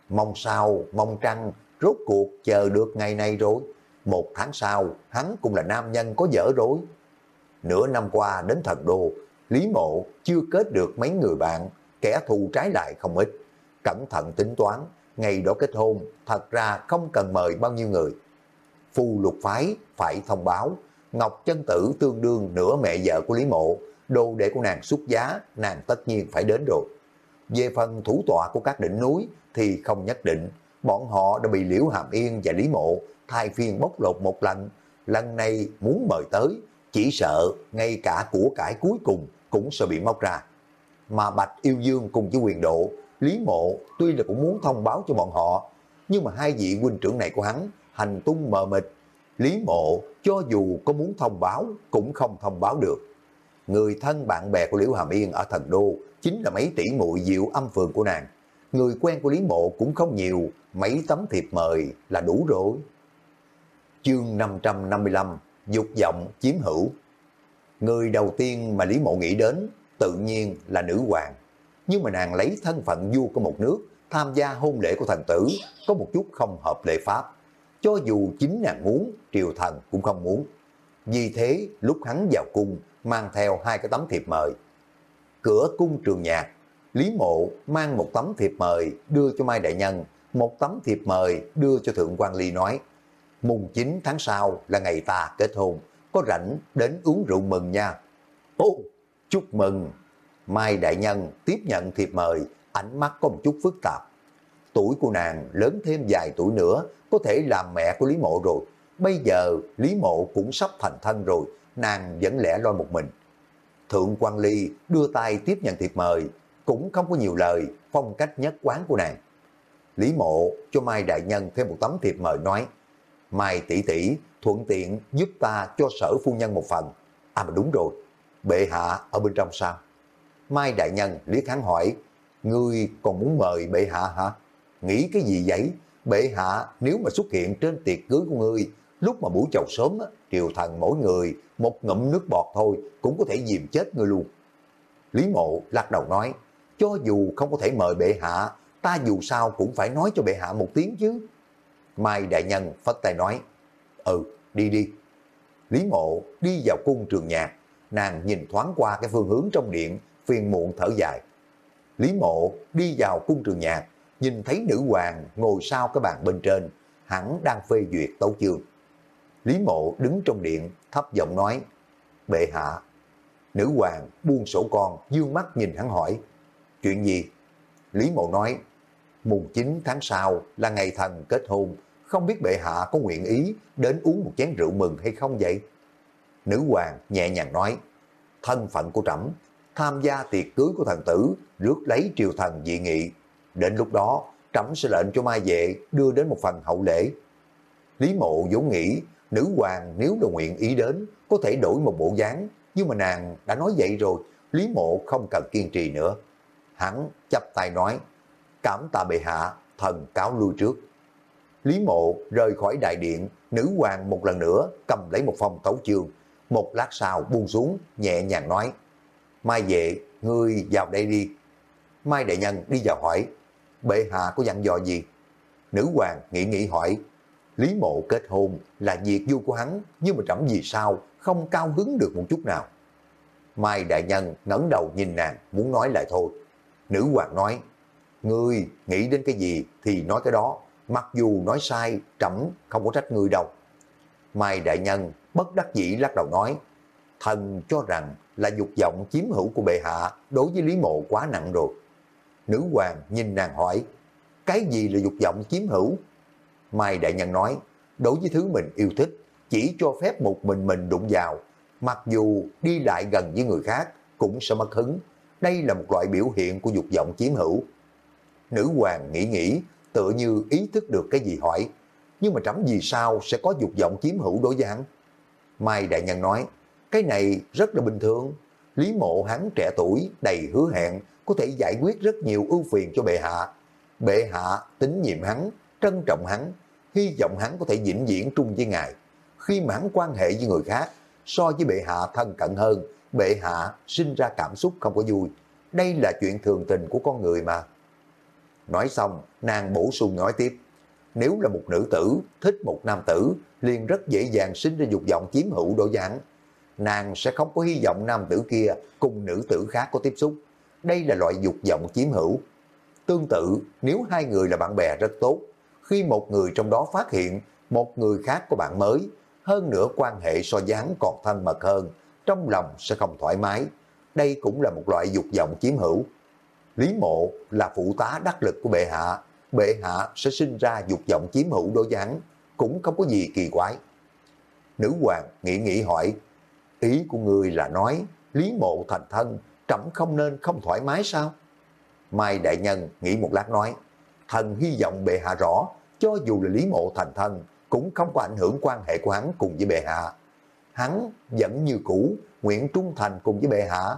Mong sao, mong trăng, rốt cuộc chờ được ngày này rồi. Một tháng sau, hắn cũng là nam nhân có dở rối Nửa năm qua đến thần đô, Lý Mộ chưa kết được mấy người bạn, kẻ thù trái lại không ít. Cẩn thận tính toán, ngày đó kết hôn, thật ra không cần mời bao nhiêu người. Phu lục phái phải thông báo, Ngọc Chân Tử tương đương nửa mẹ vợ của Lý Mộ, đồ đệ của nàng xuất giá, nàng tất nhiên phải đến rồi. Về phần thủ tọa của các đỉnh núi thì không nhất định, bọn họ đã bị Liễu Hàm Yên và Lý Mộ thay phiên bốc lột một lần, lần này muốn mời tới, chỉ sợ ngay cả của cải cuối cùng cũng sẽ bị móc ra. Mà Bạch Yêu Dương cùng với quyền độ, Lý Mộ tuy là cũng muốn thông báo cho bọn họ, nhưng mà hai vị huynh trưởng này của hắn hành tung mờ mịt. Lý Mộ cho dù có muốn thông báo cũng không thông báo được. Người thân bạn bè của Liễu Hàm Yên ở thần đô chính là mấy tỷ muội diệu âm phường của nàng. người quen của Lý Mộ cũng không nhiều, mấy tấm thiệp mời là đủ rồi. Chương 555, dục vọng chiếm hữu. Người đầu tiên mà Lý Mộ nghĩ đến tự nhiên là nữ hoàng. Nhưng mà nàng lấy thân phận vua của một nước, tham gia hôn lễ của thần tử, có một chút không hợp lệ pháp. Cho dù chính nàng muốn, triều thần cũng không muốn. Vì thế, lúc hắn vào cung, mang theo hai cái tấm thiệp mời. Cửa cung trường nhạc, Lý Mộ mang một tấm thiệp mời đưa cho Mai Đại Nhân, một tấm thiệp mời đưa cho Thượng quan Ly nói, mùng 9 tháng sau là ngày ta kết hôn, có rảnh đến uống rượu mừng nha. Ô, chúc mừng. Mai Đại Nhân tiếp nhận thiệp mời, ánh mắt có một chút phức tạp. Tuổi của nàng lớn thêm vài tuổi nữa, có thể làm mẹ của Lý Mộ rồi. Bây giờ Lý Mộ cũng sắp thành thân rồi, nàng vẫn lẻ loi một mình. Thượng quan Ly đưa tay tiếp nhận thiệp mời, cũng không có nhiều lời, phong cách nhất quán của nàng. Lý Mộ cho Mai Đại Nhân thêm một tấm thiệp mời nói, Mai tỷ tỷ thuận tiện giúp ta cho sở phu nhân một phần. À mà đúng rồi, bệ hạ ở bên trong sao? Mai Đại Nhân liếc hắn hỏi, ngươi còn muốn mời bệ hạ hả? Nghĩ cái gì vậy? Bệ hạ nếu mà xuất hiện trên tiệc cưới của ngươi, lúc mà buổi chầu sớm, triều thần mỗi người một ngụm nước bọt thôi cũng có thể dìm chết ngươi luôn. Lý Mộ lắc đầu nói, cho dù không có thể mời bệ hạ, ta dù sao cũng phải nói cho bệ hạ một tiếng chứ. Mai Đại Nhân phất tay nói, ừ, đi đi. Lý Mộ đi vào cung trường nhạc, nàng nhìn thoáng qua cái phương hướng trong điện, phiền muộn thở dài. Lý Mộ đi vào cung trường nhạc, nhìn thấy nữ hoàng ngồi sau cái bàn bên trên, hẳn đang phê duyệt tấu chương. Lý Mộ đứng trong điện, thấp giọng nói, bệ hạ. Nữ hoàng buông sổ con, dương mắt nhìn hắn hỏi, chuyện gì? Lý Mộ nói, mùng 9 tháng sau là ngày thần kết hôn, không biết bệ hạ có nguyện ý đến uống một chén rượu mừng hay không vậy? Nữ hoàng nhẹ nhàng nói, thân phận của trẫm tham gia tiệc cưới của thần tử, rước lấy triều thần dị nghị. Đến lúc đó, trẫm sẽ lệnh cho Mai Vệ đưa đến một phần hậu lễ. Lý mộ vốn nghĩ, nữ hoàng nếu đồng nguyện ý đến, có thể đổi một bộ dáng, nhưng mà nàng đã nói vậy rồi, Lý mộ không cần kiên trì nữa. Hắn chắp tay nói, cảm tạ bệ hạ, thần cáo lui trước. Lý mộ rời khỏi đại điện, nữ hoàng một lần nữa cầm lấy một phong tấu chương. Một lát sau buông xuống, nhẹ nhàng nói, Mai vệ, ngươi vào đây đi. Mai đại nhân đi vào hỏi, bệ hạ có dặn dò gì? Nữ hoàng nghĩ nghĩ hỏi, Lý mộ kết hôn là việc vui của hắn, nhưng mà trẫm gì sao không cao hứng được một chút nào. Mai đại nhân ngẩng đầu nhìn nàng, muốn nói lại thôi. Nữ hoàng nói, ngươi nghĩ đến cái gì thì nói cái đó, mặc dù nói sai, trẫm không có trách ngươi đâu. Mai đại nhân bất đắc dĩ lắc đầu nói, thần cho rằng là dục vọng chiếm hữu của bệ hạ đối với Lý Mộ quá nặng rồi. Nữ hoàng nhìn nàng hỏi, cái gì là dục vọng chiếm hữu? Mai Đại Nhân nói, đối với thứ mình yêu thích, chỉ cho phép một mình mình đụng vào, mặc dù đi lại gần với người khác cũng sẽ mất hứng. Đây là một loại biểu hiện của dục vọng chiếm hữu. Nữ hoàng nghĩ nghĩ, tựa như ý thức được cái gì hỏi, nhưng mà trẫm vì sao sẽ có dục vọng chiếm hữu đối với hắn? Mai Đại Nhân nói, cái này rất là bình thường. Lý mộ hắn trẻ tuổi, đầy hứa hẹn, có thể giải quyết rất nhiều ưu phiền cho bệ hạ. Bệ hạ tín nhiệm hắn, trân trọng hắn, hy vọng hắn có thể vĩnh viễn trung với ngài. Khi mà hắn quan hệ với người khác, so với bệ hạ thân cận hơn, bệ hạ sinh ra cảm xúc không có vui. Đây là chuyện thường tình của con người mà. Nói xong, nàng bổ sung nói tiếp. Nếu là một nữ tử thích một nam tử, liền rất dễ dàng sinh ra dục vọng chiếm hữu đổi dạng nàng sẽ không có hy vọng nam tử kia cùng nữ tử khác có tiếp xúc. Đây là loại dục vọng chiếm hữu. Tương tự, nếu hai người là bạn bè rất tốt, khi một người trong đó phát hiện một người khác của bạn mới, hơn nữa quan hệ so dáng còn thân mật hơn, trong lòng sẽ không thoải mái. Đây cũng là một loại dục vọng chiếm hữu. Lý mộ là phụ tá đắc lực của bệ hạ, bệ hạ sẽ sinh ra dục vọng chiếm hữu đối với hắn, cũng không có gì kỳ quái. Nữ hoàng nghĩ nghĩ hỏi, Ý của người là nói, Lý Mộ thành thân, trẫm không nên không thoải mái sao? Mai Đại Nhân nghĩ một lát nói, thần hy vọng bệ hạ rõ, cho dù là Lý Mộ thành thân, cũng không có ảnh hưởng quan hệ của hắn cùng với bệ hạ. Hắn vẫn như cũ, nguyện trung thành cùng với bệ hạ.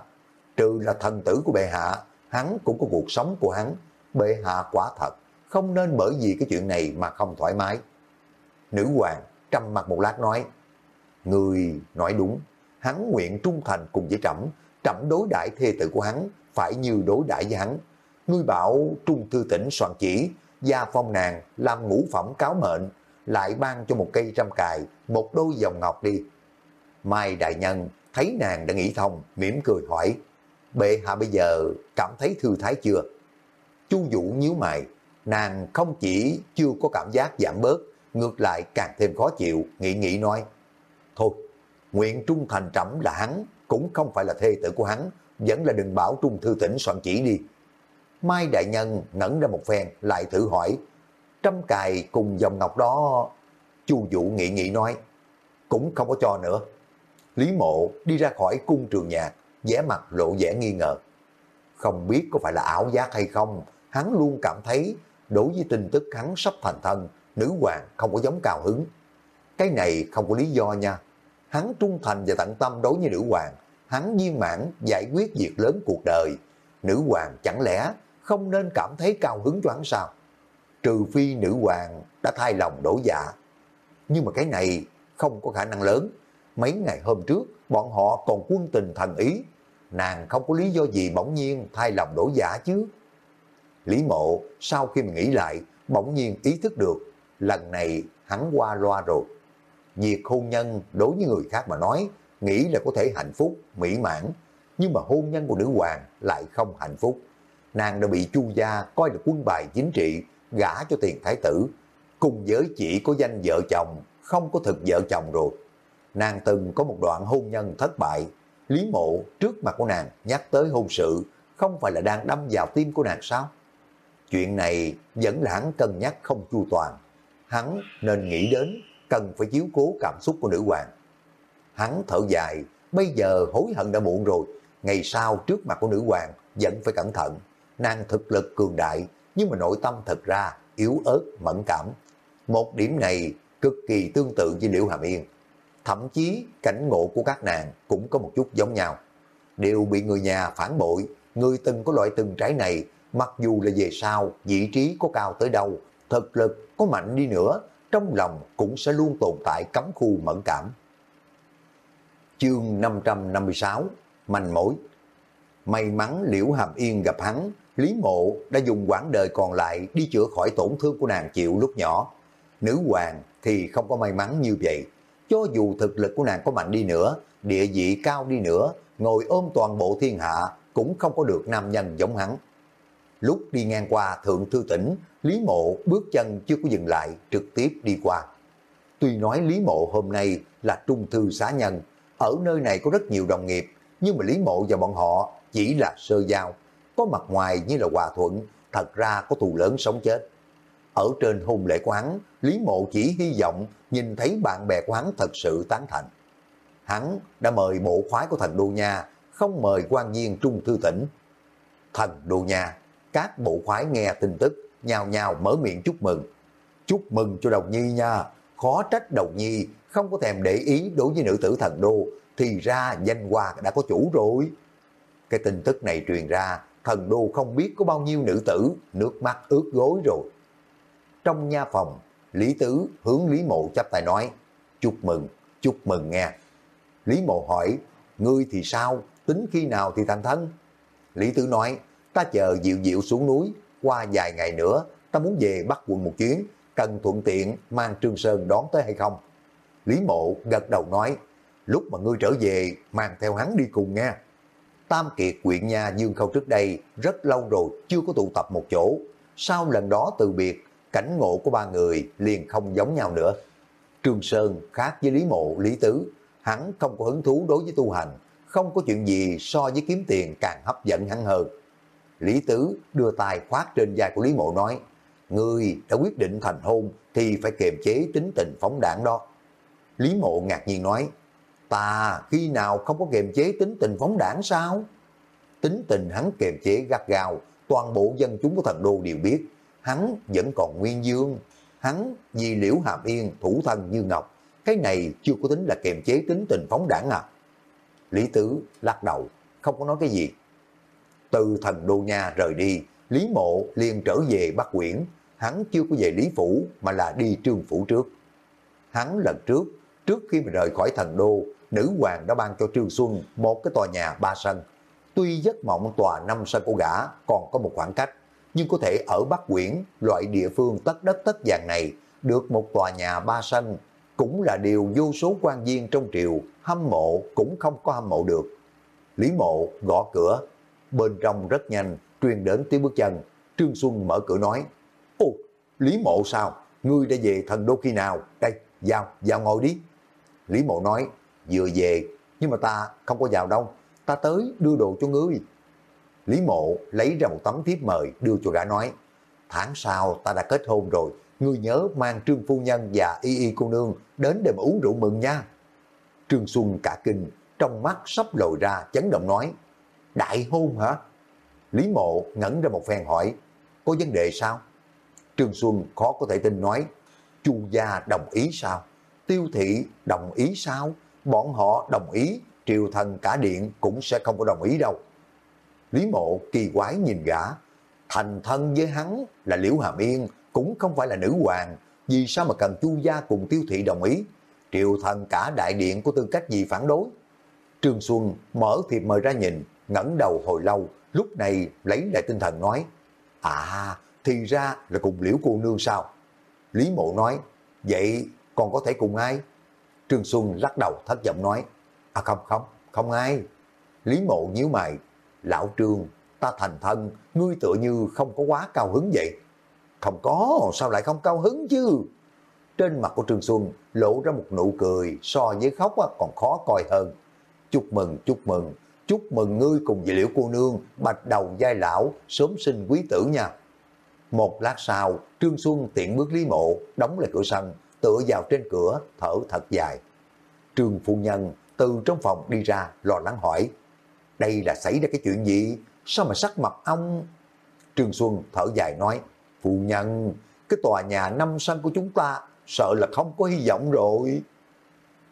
Trừ là thần tử của bệ hạ, hắn cũng có cuộc sống của hắn. bệ hạ quả thật, không nên bởi vì cái chuyện này mà không thoải mái. Nữ hoàng trầm mặt một lát nói, Người nói đúng, hắn nguyện trung thành cùng với trẫm trẫm đối đại thê tử của hắn, phải như đối đại với hắn. Ngươi bảo trung thư tỉnh soạn chỉ, gia phong nàng làm ngũ phẩm cáo mệnh, lại ban cho một cây trăm cài, một đôi vòng ngọc đi. Mai đại nhân thấy nàng đã nghĩ thông, mỉm cười hỏi, bệ hạ bây giờ cảm thấy thư thái chưa? Chu Vũ nhíu mày, nàng không chỉ chưa có cảm giác giảm bớt, ngược lại càng thêm khó chịu, nghĩ nghĩ nói, thôi, nguyện trung thành trẫm là hắn, cũng không phải là thê tử của hắn, vẫn là đừng bảo trung thư tỉnh soạn chỉ đi. Mai đại nhân ngẩn ra một phen, lại thử hỏi, trăm cài cùng dòng ngọc đó, Chu Vũ nghị nghị nói, cũng không có cho nữa. Lý mộ đi ra khỏi cung trường nhạc, vẻ mặt lộ vẻ nghi ngờ. Không biết có phải là ảo giác hay không, hắn luôn cảm thấy đối với tin tức hắn sắp thành thân, nữ hoàng không có giống cao hứng. Cái này không có lý do nha. Hắn trung thành và tận tâm đối với nữ hoàng, hắn viên mãn giải quyết việc lớn cuộc đời. Nữ hoàng chẳng lẽ không nên cảm thấy cao hứng cho hắn sao? Trừ phi nữ hoàng đã thay lòng đổ dạ. Nhưng mà cái này không có khả năng lớn. Mấy ngày hôm trước, bọn họ còn quân tình thần ý. Nàng không có lý do gì bỗng nhiên thay lòng đổ dạ chứ. Lý mộ sau khi mình nghĩ lại, bỗng nhiên ý thức được, lần này hắn qua loa rồi. Việc hôn nhân đối với người khác mà nói, nghĩ là có thể hạnh phúc, mỹ mãn, nhưng mà hôn nhân của nữ hoàng lại không hạnh phúc. Nàng đã bị chu gia coi là quân bài chính trị, gả cho tiền thái tử, cùng với chỉ có danh vợ chồng, không có thực vợ chồng rồi. Nàng từng có một đoạn hôn nhân thất bại, Lý mộ trước mặt của nàng nhắc tới hôn sự, không phải là đang đâm vào tim của nàng sao? Chuyện này vẫn là hắn cân nhắc không chu toàn. Hắn nên nghĩ đến cần phải chiếu cố cảm xúc của nữ hoàng. Hắn thở dài, bây giờ hối hận đã muộn rồi, ngày sau trước mặt của nữ hoàng vẫn phải cẩn thận. Nàng thực lực cường đại, nhưng mà nội tâm thật ra yếu ớt, mẫn cảm. Một điểm này cực kỳ tương tự với Liễu Hàm Yên. Thậm chí cảnh ngộ của các nàng cũng có một chút giống nhau. Đều bị người nhà phản bội, người từng có loại từng trái này, mặc dù là về sau, vị trí có cao tới đâu, thực lực có mạnh đi nữa, trong lòng cũng sẽ luôn tồn tại cấm khu mẫn cảm. Chương 556 Manh mối May mắn Liễu Hàm Yên gặp hắn, Lý Mộ đã dùng quãng đời còn lại đi chữa khỏi tổn thương của nàng chịu lúc nhỏ. Nữ hoàng thì không có may mắn như vậy. Cho dù thực lực của nàng có mạnh đi nữa, địa vị cao đi nữa, ngồi ôm toàn bộ thiên hạ cũng không có được nam nhân giống hắn. Lúc đi ngang qua Thượng Thư Tỉnh, Lý Mộ bước chân chưa có dừng lại, trực tiếp đi qua. Tuy nói Lý Mộ hôm nay là trung thư xá nhân, ở nơi này có rất nhiều đồng nghiệp, nhưng mà Lý Mộ và bọn họ chỉ là sơ giao, có mặt ngoài như là hòa thuận, thật ra có thù lớn sống chết. Ở trên hôn lễ quán Lý Mộ chỉ hy vọng nhìn thấy bạn bè quán thật sự tán thành. Hắn đã mời bộ khoái của thần Đô Nha, không mời quan viên trung thư tỉnh. Thần Đô Nha, các bộ khoái nghe tin tức, nhào nhào mở miệng chúc mừng. Chúc mừng cho Đồng Nhi nha, khó trách Đồng Nhi không có thèm để ý đối với nữ tử thần đô, thì ra danh hoa đã có chủ rồi. Cái tin tức này truyền ra, thần đô không biết có bao nhiêu nữ tử, nước mắt ướt gối rồi. Trong nha phòng, Lý Tứ hướng Lý Mộ chắp tay nói, chúc mừng, chúc mừng nghe. Lý Mộ hỏi, ngươi thì sao, tính khi nào thì thành thân? Lý Tứ nói, ta chờ dịu dịu xuống núi, qua vài ngày nữa, ta muốn về bắt quận một chuyến, cần thuận tiện mang Trương Sơn đón tới hay không? Lý Mộ gật đầu nói, lúc mà ngươi trở về, mang theo hắn đi cùng nha. Tam Kiệt quyện nhà Dương Khâu trước đây rất lâu rồi chưa có tụ tập một chỗ. Sau lần đó từ biệt, cảnh ngộ của ba người liền không giống nhau nữa. Trương Sơn khác với Lý Mộ, Lý Tứ, hắn không có hứng thú đối với tu hành, không có chuyện gì so với kiếm tiền càng hấp dẫn hắn hơn. Lý Tứ đưa tay khoát trên vai của Lý Mộ nói, Ngươi đã quyết định thành hôn thì phải kiềm chế tính tình phóng đảng đó. Lý Mộ ngạc nhiên nói, ta khi nào không có kiềm chế tính tình phóng đảng sao? Tính tình hắn kiềm chế gắt gao, toàn bộ dân chúng của thần đô đều biết, hắn vẫn còn nguyên dương. Hắn vì liễu hàm yên thủ thân như ngọc, cái này chưa có tính là kiềm chế tính tình phóng đảng à. Lý Tứ lắc đầu, không có nói cái gì. Từ thần đô nha rời đi, Lý Mộ liền trở về Bắc Quyển, hắn chưa có về Lý Phủ mà là đi Trương Phủ trước. Hắn lần trước, trước khi mà rời khỏi thần đô, nữ hoàng đã ban cho Trương Xuân một cái tòa nhà ba sân. Tuy giấc mộng tòa năm sân của gã còn có một khoảng cách, nhưng có thể ở Bắc Quyển, loại địa phương tất đất tất vàng này, được một tòa nhà ba sân, cũng là điều vô số quan viên trong triều, hâm mộ cũng không có hâm mộ được. Lý mộ gõ cửa, bên trong rất nhanh, truyền đến tiếng bước chân. Trương Xuân mở cửa nói, Ồ, Lý mộ sao? Ngươi đã về thần đô khi nào? Đây, vào, vào ngồi đi. Lý mộ nói, vừa về, nhưng mà ta không có vào đâu, ta tới đưa đồ cho ngươi. Lý mộ lấy ra một tấm thiếp mời đưa cho gã nói, tháng sau ta đã kết hôn rồi, ngươi nhớ mang Trương Phu Nhân và Y Y cô nương đến để mà uống rượu mừng nha. Trương Xuân cả kinh, trong mắt sắp lồi ra chấn động nói, đại hôn hả? Lý mộ ngẩn ra một phen hỏi, có vấn đề sao? Trương Xuân khó có thể tin nói, chu gia đồng ý sao? Tiêu thị đồng ý sao? Bọn họ đồng ý, triều thần cả điện cũng sẽ không có đồng ý đâu. Lý mộ kỳ quái nhìn gã, thành thân với hắn là Liễu Hàm Yên, cũng không phải là nữ hoàng, vì sao mà cần chu gia cùng tiêu thị đồng ý? Triều thần cả đại điện có tư cách gì phản đối? Trương Xuân mở thiệp mời ra nhìn, ngẩng đầu hồi lâu, lúc này lấy lại tinh thần nói, À, thì ra là cùng liễu cô nương sao? Lý mộ nói, vậy còn có thể cùng ai? Trương Xuân lắc đầu thất vọng nói, À không không, không ai. Lý mộ nhíu mày, lão trương, ta thành thân, ngươi tựa như không có quá cao hứng vậy. Không có, sao lại không cao hứng chứ? Trên mặt của Trương Xuân lộ ra một nụ cười so với khóc còn khó coi hơn. Chúc mừng, chúc mừng, chúc mừng ngươi cùng với liễu cô nương, bạch đầu giai lão, sớm sinh quý tử nha. Một lát sau, Trương Xuân tiện bước Lý Mộ, đóng lại cửa sân, tựa vào trên cửa, thở thật dài. Trương Phu Nhân từ trong phòng đi ra, lo lắng hỏi, đây là xảy ra cái chuyện gì? Sao mà sắc mặt ông... Trương Xuân thở dài nói, Phu Nhân, cái tòa nhà năm sân của chúng ta sợ là không có hy vọng rồi.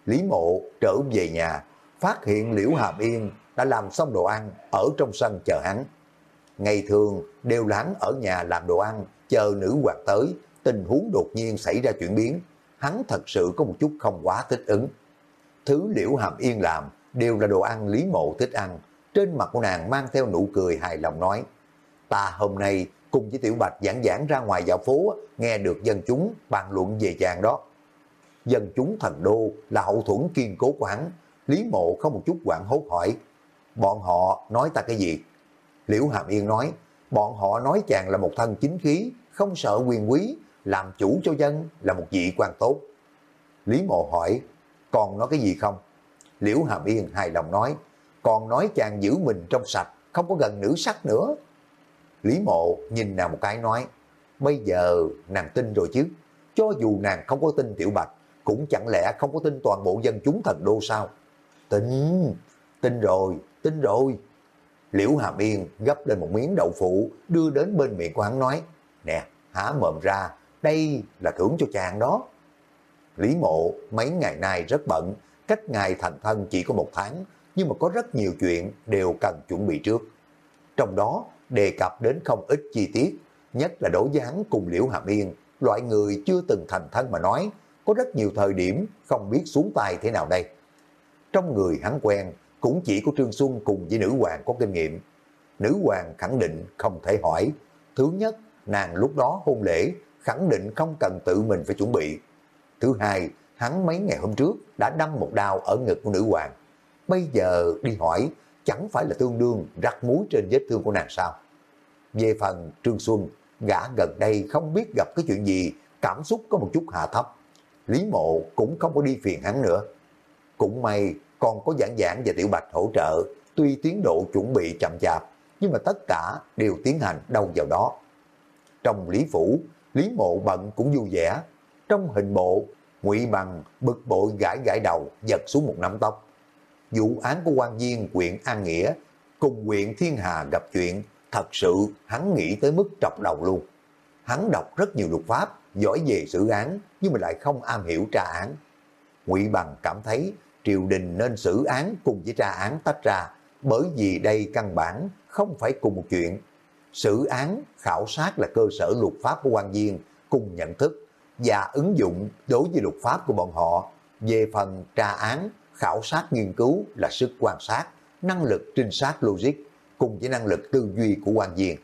Lý Mộ trở về nhà, phát hiện Liễu Hàm Yên đã làm xong đồ ăn ở trong sân chờ hắn. Ngày thường đều là hắn ở nhà làm đồ ăn, chờ nữ hoạt tới, tình huống đột nhiên xảy ra chuyển biến. Hắn thật sự có một chút không quá thích ứng. Thứ Liễu Hàm Yên làm đều là đồ ăn Lý Mộ thích ăn. Trên mặt của nàng mang theo nụ cười hài lòng nói, ta hôm nay cùng với Tiểu Bạch giảng giảng ra ngoài dạo phố, nghe được dân chúng bàn luận về chàng đó. Dân chúng thần đô là hậu thuẫn kiên cố của hắn, Lý Mộ không một chút quảng hốt hỏi, bọn họ nói ta cái gì? Liễu Hàm Yên nói, bọn họ nói chàng là một thân chính khí, không sợ quyền quý, làm chủ cho dân là một vị quan tốt. Lý Mộ hỏi, còn nói cái gì không? Liễu Hàm Yên hài lòng nói, còn nói chàng giữ mình trong sạch, không có gần nữ sắc nữa. Lý Mộ nhìn nàng một cái nói, bây giờ nàng tin rồi chứ, cho dù nàng không có tin Tiểu Bạch, cũng chẳng lẽ không có tin toàn bộ dân chúng thần đô sao? Tin, tin rồi, tin rồi. Liễu Hàm Yên gấp lên một miếng đậu phụ đưa đến bên miệng của hắn nói, nè, há mồm ra, đây là thưởng cho chàng đó. Lý Mộ mấy ngày nay rất bận, cách ngày thành thân chỉ có một tháng, nhưng mà có rất nhiều chuyện đều cần chuẩn bị trước. Trong đó đề cập đến không ít chi tiết, nhất là đối với hắn cùng Liễu Hàm Yên, loại người chưa từng thành thân mà nói, có rất nhiều thời điểm không biết xuống tay thế nào đây. Trong người hắn quen, cũng chỉ có Trương Xuân cùng với nữ hoàng có kinh nghiệm. Nữ hoàng khẳng định không thể hỏi. Thứ nhất, nàng lúc đó hôn lễ, khẳng định không cần tự mình phải chuẩn bị. Thứ hai, hắn mấy ngày hôm trước đã đâm một đao ở ngực của nữ hoàng. Bây giờ đi hỏi, chẳng phải là tương đương rắc muối trên vết thương của nàng sao? Về phần Trương Xuân, gã gần đây không biết gặp cái chuyện gì, cảm xúc có một chút hạ thấp. Lý mộ cũng không có đi phiền hắn nữa. Cũng may còn có giảng giảng và tiểu bạch hỗ trợ, tuy tiến độ chuẩn bị chậm chạp, nhưng mà tất cả đều tiến hành đâu vào đó. Trong Lý Phủ, Lý Mộ bận cũng vui vẻ. Trong hình bộ, ngụy Bằng bực bội gãi gãi đầu, giật xuống một nắm tóc. Vụ án của quan viên quyện An Nghĩa cùng quyện Thiên Hà gặp chuyện, thật sự hắn nghĩ tới mức trọc đầu luôn. Hắn đọc rất nhiều luật pháp, giỏi về xử án, nhưng mà lại không am hiểu tra án. Ngụy Bằng cảm thấy triều đình nên xử án cùng với tra án tách ra, bởi vì đây căn bản không phải cùng một chuyện. xử án, khảo sát là cơ sở luật pháp của quan viên cùng nhận thức và ứng dụng đối với luật pháp của bọn họ. Về phần tra án, khảo sát nghiên cứu là sức quan sát, năng lực trinh sát logic cùng với năng lực tư duy của quan viên.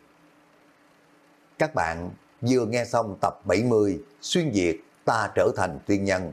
Các bạn vừa nghe xong tập 70 Xuyên Việt ta trở thành tiên nhân.